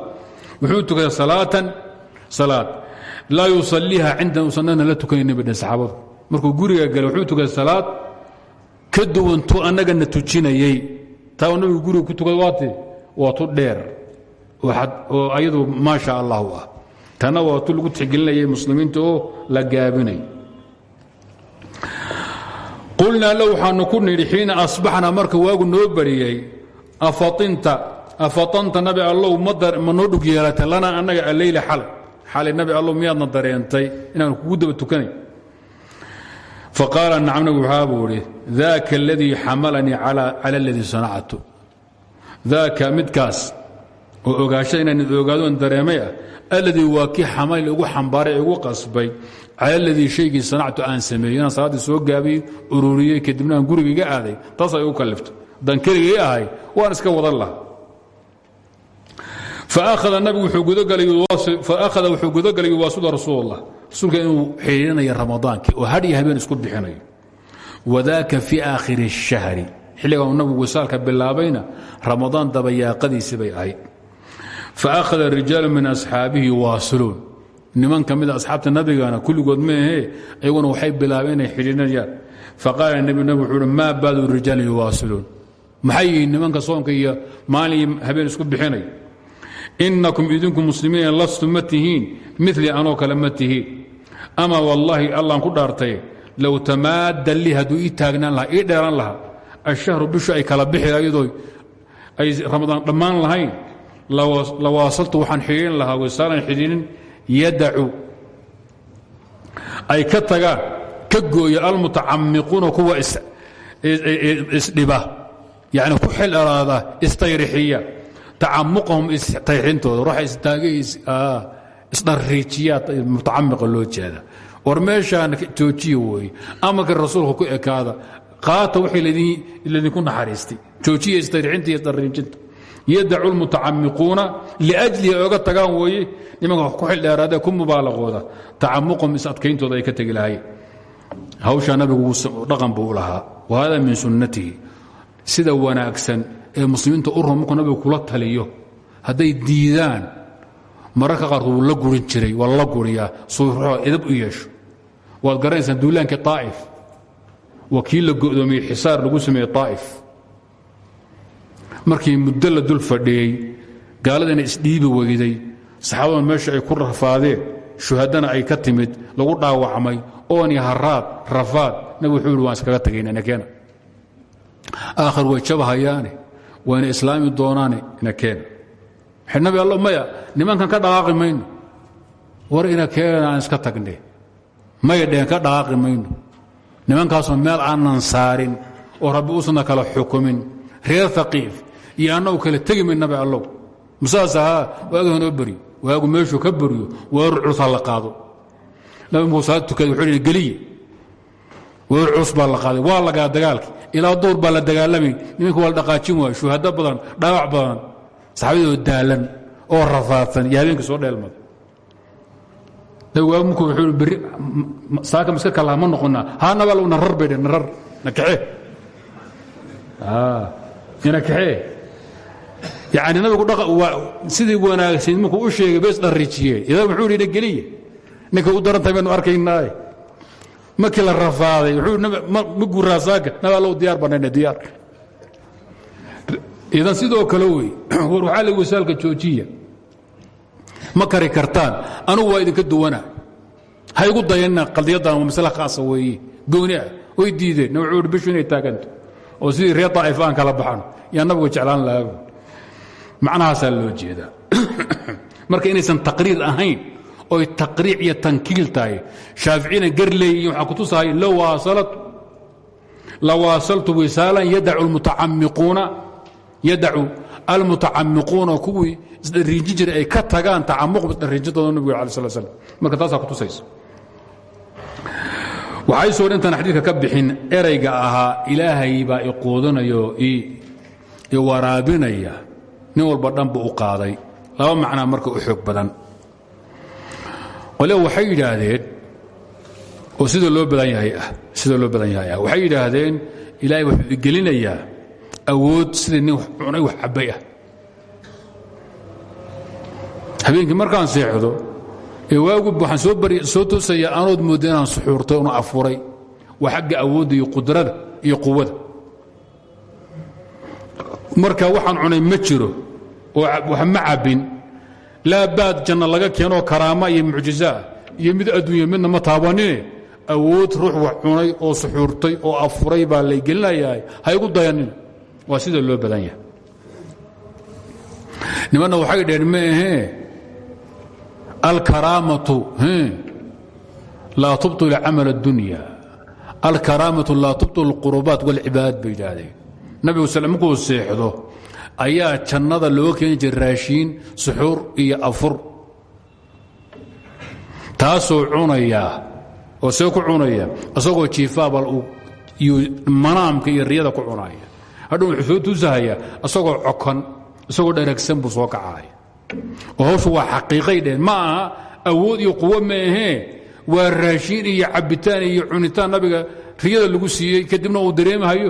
wuxuu tukaday salaatan salaad laa yusaliiha cindan usanana la tukanaynin bay dheen saxaabadu. Markuu guriga galay wuxuu tukaday salaad ka duwan tu annagana tujinayey taa nabigu guriga ku tukada waate waa tu dheer oo ayadu maa sha allahu ah. Tana waa lagu tixgelinayay muslimiinta oo la gaabinay. Qulnaa low waxaanu ku nidhi xiina asbaxna marka waagu noo bariyey afaanta nabi allow ma noo dhug yeelata lana annaga alleyla xalay xalay nabi allow miyaadna dareentay inaan kugu daba tukanay faqaala nacam nabigu waxaa buu idhi daaka aladii xamalanii cala aladii sanactu. Daaka midkaas oo ogaashada inaan ogaadoon dareemay ah alladii waa kii xamalni ugu xambaaray ugu qasbay cala aladii shaygii sanactu aan sameeyey inaan salaaddii soo gaabiyey ururiyey kadibna aan guriga iga aaday. Taas ay u kallifto. Haddaan keligay ahay waan iska wadan laha faahada wuxuu gudagalay yuwaasuda rasuul allah rasuulka inuu xidhiirinayo ramadaankii oo hadh iyo habeen isku bixinayo wadaaka fii aakhiri الshahri xilligan uu nabigu wisaalka bilaabayna ramadaan dabayaaqadiisi bay ahayd faahada rijaalu min asxaabihi yuwaasiluun niman ka mida asxaabta nabigana kulligood maahee ayaguna waxay bilaabeen inay xidhiirinayaan faqaala nebi nabig wuxuu uhi maa baadu rijaali yuwaasiluun maxay yihiin nimanka soonka iyo maalin habeen isku bixinay inakum idinku muslimiina lastu ma tihiin mili anoo kale ma tihiin ama wallaahi allaan ku dhaartay low tamaaddan lii hadduu ii taagnaan lahaa ii dheeran lahaa ashahru bishu ay kala bixi ayadoo ay ramadaan dhammaan lahayn la waasaltu waxaan xidhiirin lahaa wisaalan xidhiirin yadacu ay ka tagaan ka gooya almutacamiquuna kuwa isdhiba yani ku xil araada istayrixiya tacamuqahum istayxintooda istaagay isdharriijiyaa mutacamiqa loo jeeda. War meeshaan joojiya weeye amarkii rasuulka ku ekaada qaata wixii laydinku naxariistay. Joojiya isdayriixinta iyo isdharriijinta yadacu lmutacamiquuna liajlihi oga tagaan weeye nimanka ku xildheeraadee ku mubaalaqooda tacamuqahum is-adkayntooda ay ka tegi lahayen hawshaa nabigu dhaqan buu u lahaa. Wa hada min sunnatihi. Sida wanaagsan ee muslimiinta u run markuu nabigu kula taliyo hadday diidaan mararka qaarkood wuu la gurin jiray waa la guriyaa suuxoo idab u yeesho. Waad garanaysaan duulaankii طaa'if waa kii la go'doomiyey xisaar lagu sameeyey طaa'if markii muddo la dul fadhiyey gaaladiina isdhiibi weyday. Saxaabadan meesha ay ku rafaadeen shuhadana ay ka timid lagu dhaawacmay ooni haraad rafaad. Nabig wuxuu waan iskaga tagayna nakeena aakhir way jabahayaane wayna islaami doonaane inakeena. Nabi allo maya nimankan ka dhaqaaqi mayno. War inakeena aan iska tagne maya dheen ka dhaqaaqi mayno. Nimankaasoo meel aanan saarin oo rabbi usna kala xukumin reer haqiif iyo annagu kala tegi mayn nabi allow masaas ahaa waaga noo waagu meeshuu ka beryo culus ha la qaado. Nabi muuse tukada wuxuu hi geliye weerar culus baa la qaaday. Waa lagaa dagaalki ilaa duur baa la dagaalamay. Nimanka waa dhaqaajin waayo. Shuhado badan dhaawac badan. Saxaabadoo daalan oo rafaadsan. Iyo habeenkii soo dheelmada markuu wuxuu berri saaka miska kalaha ma noqonaa haa nabal narar bay narar na kaxee. Ina kaxee. Yani nabigu sidii wanaagsan markuu u sheegay bes dharrijiyeen idaa muxuu hi geliye. Ninka u darantahay baynu arkaynaaye markii la rafaaday ma guuraa saaka nabi allow diyaar banayna diyaar. Idan sidoo kale wey (clears throat) war waxaa la wasaalka joojiya ma kari kartaan anugu waa idinka duwana. Ha igu dayanina qadiyaddan waa masale khaasa weeye. Gooni ah way diideen. Na wuxuu hi bishu inay taaganto. Oo sidii reer daa'if aan kala baxano yaa nabigu jeclaan lahaa. Macnahaasaa loo jeedaa. (clears throat) Marka inaysan taqriir ahayn oy taqriic iyo tankiil tahay. Shaaficina gar leeyihiin waxaa ku tusahay lawaasaltu wisaalan yadacu almutacamiquuna kuwii isdhariijin jiray ay ka tagaan tacamuq isdhariijintooda nabigu ala sl slam marka taasaa ku tusaysa. Waxay soo intaan xadiidka ka bixin erayga ahaa ilaahay baa i quudinayo i waraabinaya. Nin walba dhanbu u qaaday. Laba macnaa marka u xoog badan qole waxay yidhaahdeen oo sida loo badan yahay ah sida loo badan yahay ah waxay yidhaahdeen ilaahay wuxuu igelinayaa awood sidai nin cunay wax cabbay ah. Habeenkii markaan seexdo ee waagu waxaan soo bari soo toosaya anood mooda inaan suxuurtay una afuray waa xagga iyo qudrada iyo quwada. Marka waxaan cunay ma jiro oo ma cabbin laa baad janna laga keenoo karaama iyo mucjizaah iyo mid adduunya midna ma taabanine awood ruux wax cunay oo suxuurtay oo afuray baa lay gelinayaa ha igu dayanin waa sida loo badan yahay nimanna waxay dheen ma ahee alkaraamatu laa tubطil camal اdunya alkaraamatu laa tubطil اlqurubaat wاlcibaadaat bay yidhaahdeen nabigu sal markuu seexdo ayaa jannada looga keeni jiray raashiin suxuur iyo afur. Taasoo cunayaa oo see ku cunaya isagoo jiifaabal manaamka iyo riyada ku cunaya. Hadhow wuxuu soo tuusahaya isagoo cokan isagoo dharagsan buu soo kacaya oo hawshu waa xaqiiqay dheen. Ma aha awood iyo quwo ma ahee. Waa raashiin iyo cabbitaan iyo cunitaan nabiga riyada lagu siiyey kadibna uu dareemahayo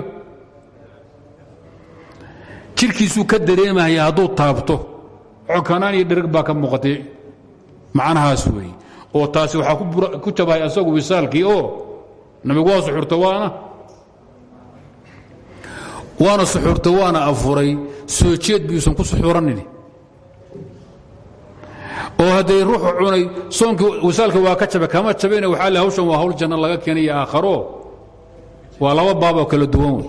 jirkiisuu ka dareemahaya hadduu taabto. Cokanaan iyo dherag baa ka muuqatay macnahaas weeye. Oo taasi waxaa ku jabahay asagu wisaalkii oo nabigu waa suxurta waana. Waana suxurta waana afuray. Soo jeed biyuusan ku suxuranin oo hadday ruuxu cunay soonkii wisaalka waa ka jaba kama jabayna waxaa le hawshan waa hawl janno laga keenaya aakharo. Waa laba baaboo kala duwan wey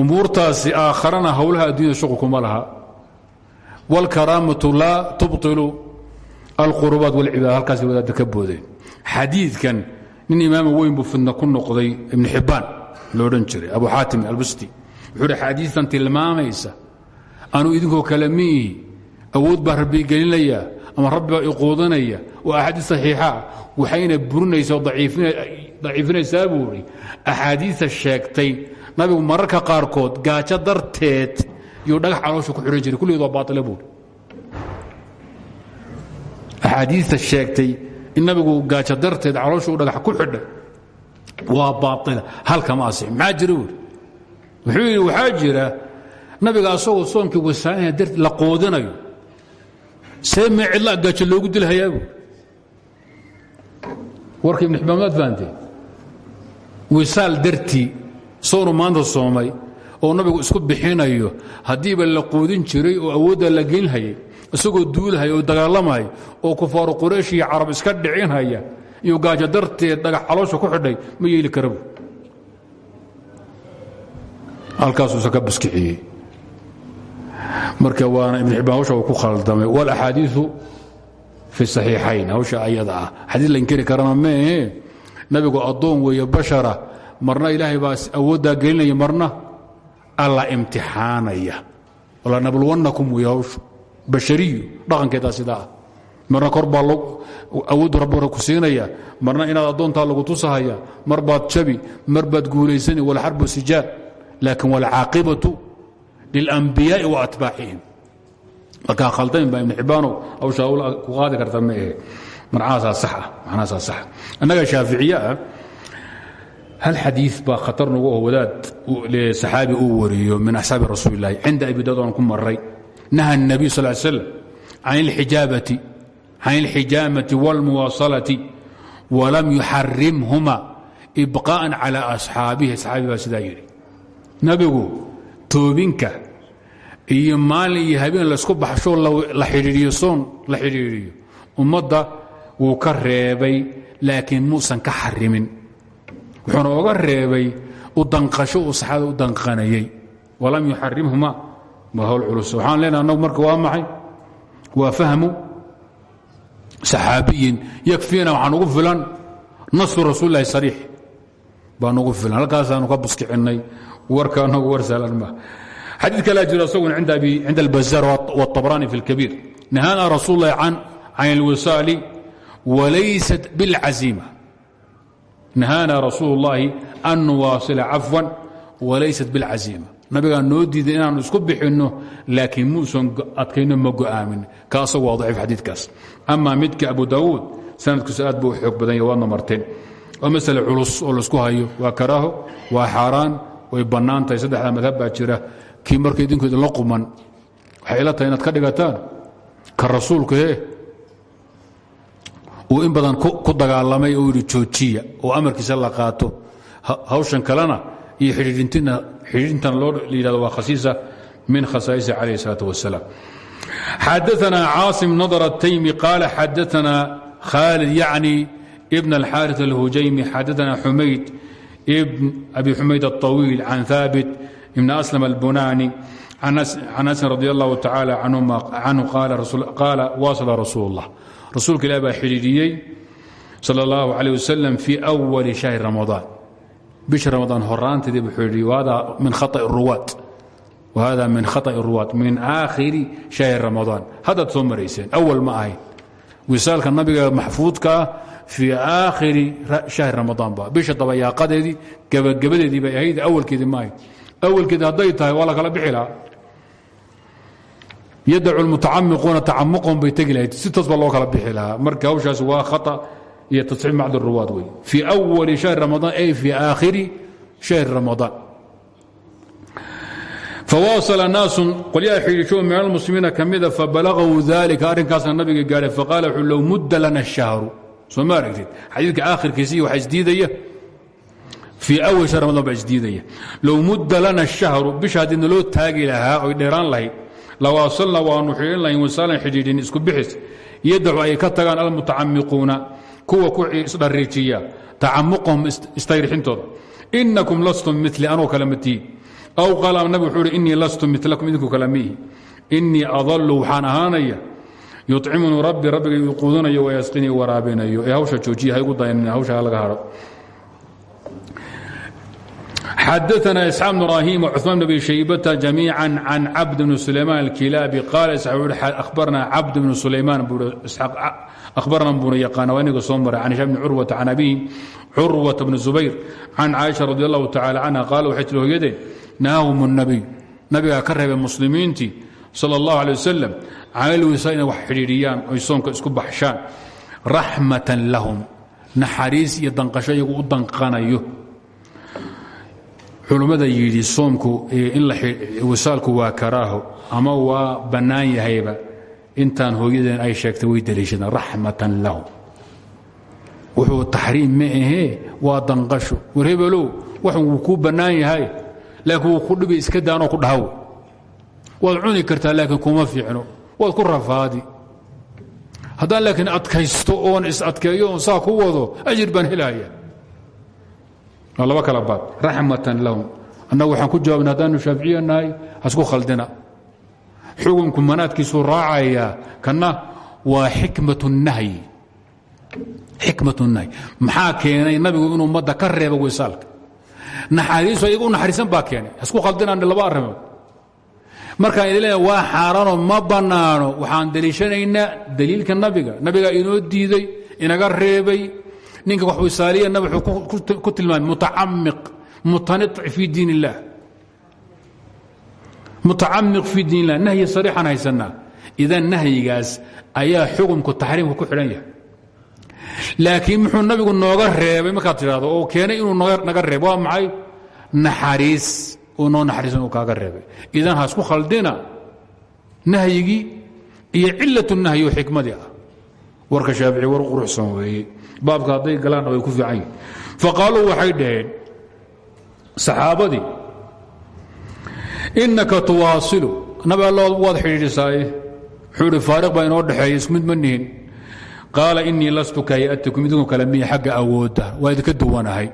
umuurtaasi aakharana howlaha addunyada shuqul kuma laha wاlkaraamatu laa tubطilu alqurubaat wاlcibaada halkaasay wadaadda ka boodeen xadiidkan nin imaama weyn buu fidna ku noqday ibnu xibbaan loodhan jiray abu xaatim albusti wuxuu hi xadiitan tilmaamaysa anuu idinkoo kale miihi awood baa rabbi gelinaya ama rabbi baa iquudanaya oo axaadiis saxiixa waxayna burinaysa oo daciifinaysaa buu idhi axaadiista sheegtay nabigu mararka qaarkood gaajo darteed yuu dhagax caloosha ku xidhan jiray kulligeed waa baaile buui axaadiista sheegtay in nabigu gaajo darteed caloosha u dhagax ku xidhay waa baaila halkama asix maxaa jira buuri wuxuu yidhi waxaa jira nabiga asagoo soonkii wasaainaya darti la qoodinayo see mee cidlaa gaajo loogu dilhayaa buuri warka ibn xibaan maad fahanteen wisaal dartii soonu maanta soomay oo nabigu isku bixinayo haddiiba la qoodin jiray oo awoodda la geynhayay isagoo duulhaya oo dagaalamaya oo kufaaru quraysh iyo carab iska dhicinhaya iyo gaajo darteed dhagax caloosha ku xidhay ma yeeli karabu. Halkaasuusa ka baskiciyey marka waana ibn xibbaan hawsha ku khaldamay walaxaadiiu fi saxiixayn hawsha ayada ah. Xadiis la inkiri karana meehe nabigu addoon weeye bashara marna ilaahay baa awooddaa gelinaya marna? Alla imtixaanaya. Lanabluwannakum wey hawshu bashariyu dhaqankeedaa sidaa. Ah marna kor baa awooddu rabbi ku siinaya. Marna inaad addoontaa lagu tusahaya. Mar jabi mar baad guulaysani walxarbu sijaad. Laakin walcaaqibatu lilambiyaai wa atbaacihim markaa khaldayn baa ibn xibbaanow hawsha hawl ku qaadi karta ma ahe macnahaasaa sax ah annaga shaaficiye ah hal xadii baa khatar nagu oo wadaad saxaabi uu wariyo min asxaabi rasuuli اlahi cinda abi daad aan ku maray naha الnabiy sal ly slam can اlxijaamati wاlmuwaasalati walam yuxarimhuma ibqاءa calى asxaabihi asxaabi baa sidaa yidhi nabigu toobinka iyo maalin iyo habeen laysku baxsho la xidhiiriyo soon la xidhiiriyo ummadda wuu ka reebay laakiin muusan ka xarimin wuxuuna oga reebay u danqasho uu saxaabada u danqanayey walam yuxarimhuma waa hawl culus waxaan leenaha annagu marka waa maxay waa fahmu saxaabiyin yakfiina waxaa nugu filan nasru rasuul lahi sariix baa nugu filan halkaasaanu ka buskicinnay warka anagu war sahlan ma xadiid kalaa jiro isaguna cinda albazaar wاطabrani fi اlkabiir nahaana rasuul lahi can اlwisaali walaysat biاlcaziima nahaana rasuul اllahi an nuwaasila cafwan walaysat biاlcaziima nabigaa noo diiday inaanu isku bixinno laakiin muusan adkayno ma go'aamin ka asagu waa daciif xadiidkaas ama midka abu daawuud sanadkiisu aad buu xoog badan yahy waadna marteen waa masale culus oo la isku hayo waa karaaho waa xaaraan way bannaan tahay saddexda madhab baa jira kii marka idinku idinla quman inaad ka dhigataan ka rasuulka uu in badan ku dagaalamay oo yidhi joojiya oo amarkiisa la qaato hawshan kalena iyo xidhiidhintan loo yidhahdo waa khasiisa min khasaa'isi calayh الsalaaة wasalaam xadaثna caasim nadr الtaymi qaala xadaثna khaalid yacni ibn اlxاariث اlhujaymi xadaثna xumayd ibn abi xumayd الطawiil can haabit ibn aslam اlbunani can asin radi allahu tacala canhu qaala wasla rasuul اllah rasuulka ilah baa xidhiidhiyey sal اllahu عalيه wasalam fii أwali shahri ramadaan bisha ramadaan horaanteedii buu xidhiidhiyey wahada min khaطأ الruwaat whada min khaطأ الruwaat min aakhiri shahri ramadaan haddaad soo marayseen awal ma ahayn wisaalka nabiga maxfuudkaa fii aakhiri shahri ramadaan ba bisha dabayaaqadeedii gebagabadeedii bay ahayd awalkeedii ma ahayd awalkeedii hadday tahay waa la kala bixi lahaa yadacu lmutacamiquuna tacamuqhum bay tegi lahayd si toos baa loo kala bixi lahaa marka hawshaas waa khata iyo tasxiix macd ruwaad wey fii awali shahri ramadaan ay fii aakhiri shahri ramadaan fawaasala naasun qolyaha xidhiisho min almuslimiina ka mida fabalagahu dalika arrinkaasna nabiga gaadhay faqaala wuxuu low mudda lana shahru soo ma aragtid xadiidka aakhirkiisii waxaa isdiidaya fii awal shahr ramadan baa isdiidaya low mudda lana shahru bisha haddii naloo taagi lahaa oy dheeraan lahayd lawaasalna waanu xidhiin lahayn wasaalan xidhiidhin isku bixis. Yadacu ay ka tagaan almutacamiquuna kuwa ku isdhariijiya tacamuqahum istayrixintooda. Inakum lastum mili anoo kale matiid aw qaal nabig wuxuu uhi innii lastu milakum idinku kale miihi. Innii adallu waxaan ahaanaya yuطcimunii rabbi rabbiga uu quudanayo wayasqinii waraabinayo ee hawsha joojiya ha igu dayanin hawsha laga haro xadaana isxaaq ibrahim cumaan bn abi shaybata jamiica can cabd bn sulayman alkilaabi qaal wuu abarna cabd bn sulayman ahbarnan buuna yaqaana waa inaga soo maray can hishaam bni curwata can abihi curwata bni zubayr can caaisha radi allahu tacala canha qaala waxay tiri hooyadeen naahum اnabiy nabigaa ka reebay muslimiintii sala اllahu alay wasalam canalwisa inay wax xidhiidhiyaan oy soonka isku baxshaan raxmatan lahum naxariis iyo danqasho iyagu u danqanayo culummada yidhi soomku wisaalku waa karaaho ama waa bannaan yahayba intaan hooyadeen ay sheegtay way deliishadeen raxmatan lahum wuxuu taxriim ma ahee waa danqasho. War hebelow waxun wuu kuu bannaan yahay laakiin wuu ku dhibi iska daanoo ku dhahaw. Waad cuni kartaa laakiin kuma fiicno. Waad ku rafaadi. Haddaan laakiin adkaysto oon is-adkeeyo oon saa ku wado ajir baan helaya laba kala baad. Raxmatan lahum. Annagu waxaan ku jawaabna haddaanu shaaficiya nahay hasku khaldina. Xukunku manaadkiisuu raacayaa kanna waa xikmat nahyi. Xikmat nahyi. Maxaa keenay nabigu inuu ummadda ka reebo wisaalka naxariisu ayaga u naxariisan baa keenay. Hasku khaldinaan laba arrimood. Markaan idin leeya waa xaaraanoo ma bannaano. Waxaan deliishanaynaa daliilka nabiga. Nabigaa inoo diiday inaga reebay ninka wax wisaaliya nabig wuxuu ku tilmaamay mutacamiq mutanic fii diin illah mutacamiq fii diin illah nahyi sariixan haysanaa idan nahyigaas ayaa xukumku taxriimka ku xidhan yahay. Laakiin muxuu nabigu nooga reebay? Markaad tidhahdo oo keenay inuu naga reebo waa maxay? Naxariis. Uu noo naxariisan uu kaaga reebay. Idan hasku khaldina nahyigii iyo cilat nahyi oo xikmadii ah. Warka shaafici war quruxsan weeye baabka hadday galaanna way ku fiican yihiin faqaaluu waxay dhaheen saxaabadii innaka tuwaasilu. Nabi allood waad xidhiidhisaaye wuxuu ihi faariq baa inoo dhexeeya isku mid ma nihin. Lastu kahayatikum idinku kale miya xagga awoodda waa duwanahay.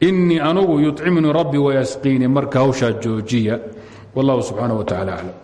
Innii anugu yuطcimunii rabbii wayasqiinii marka hawshaa joojiya. Wallahu subxaanaه wa tacala aclam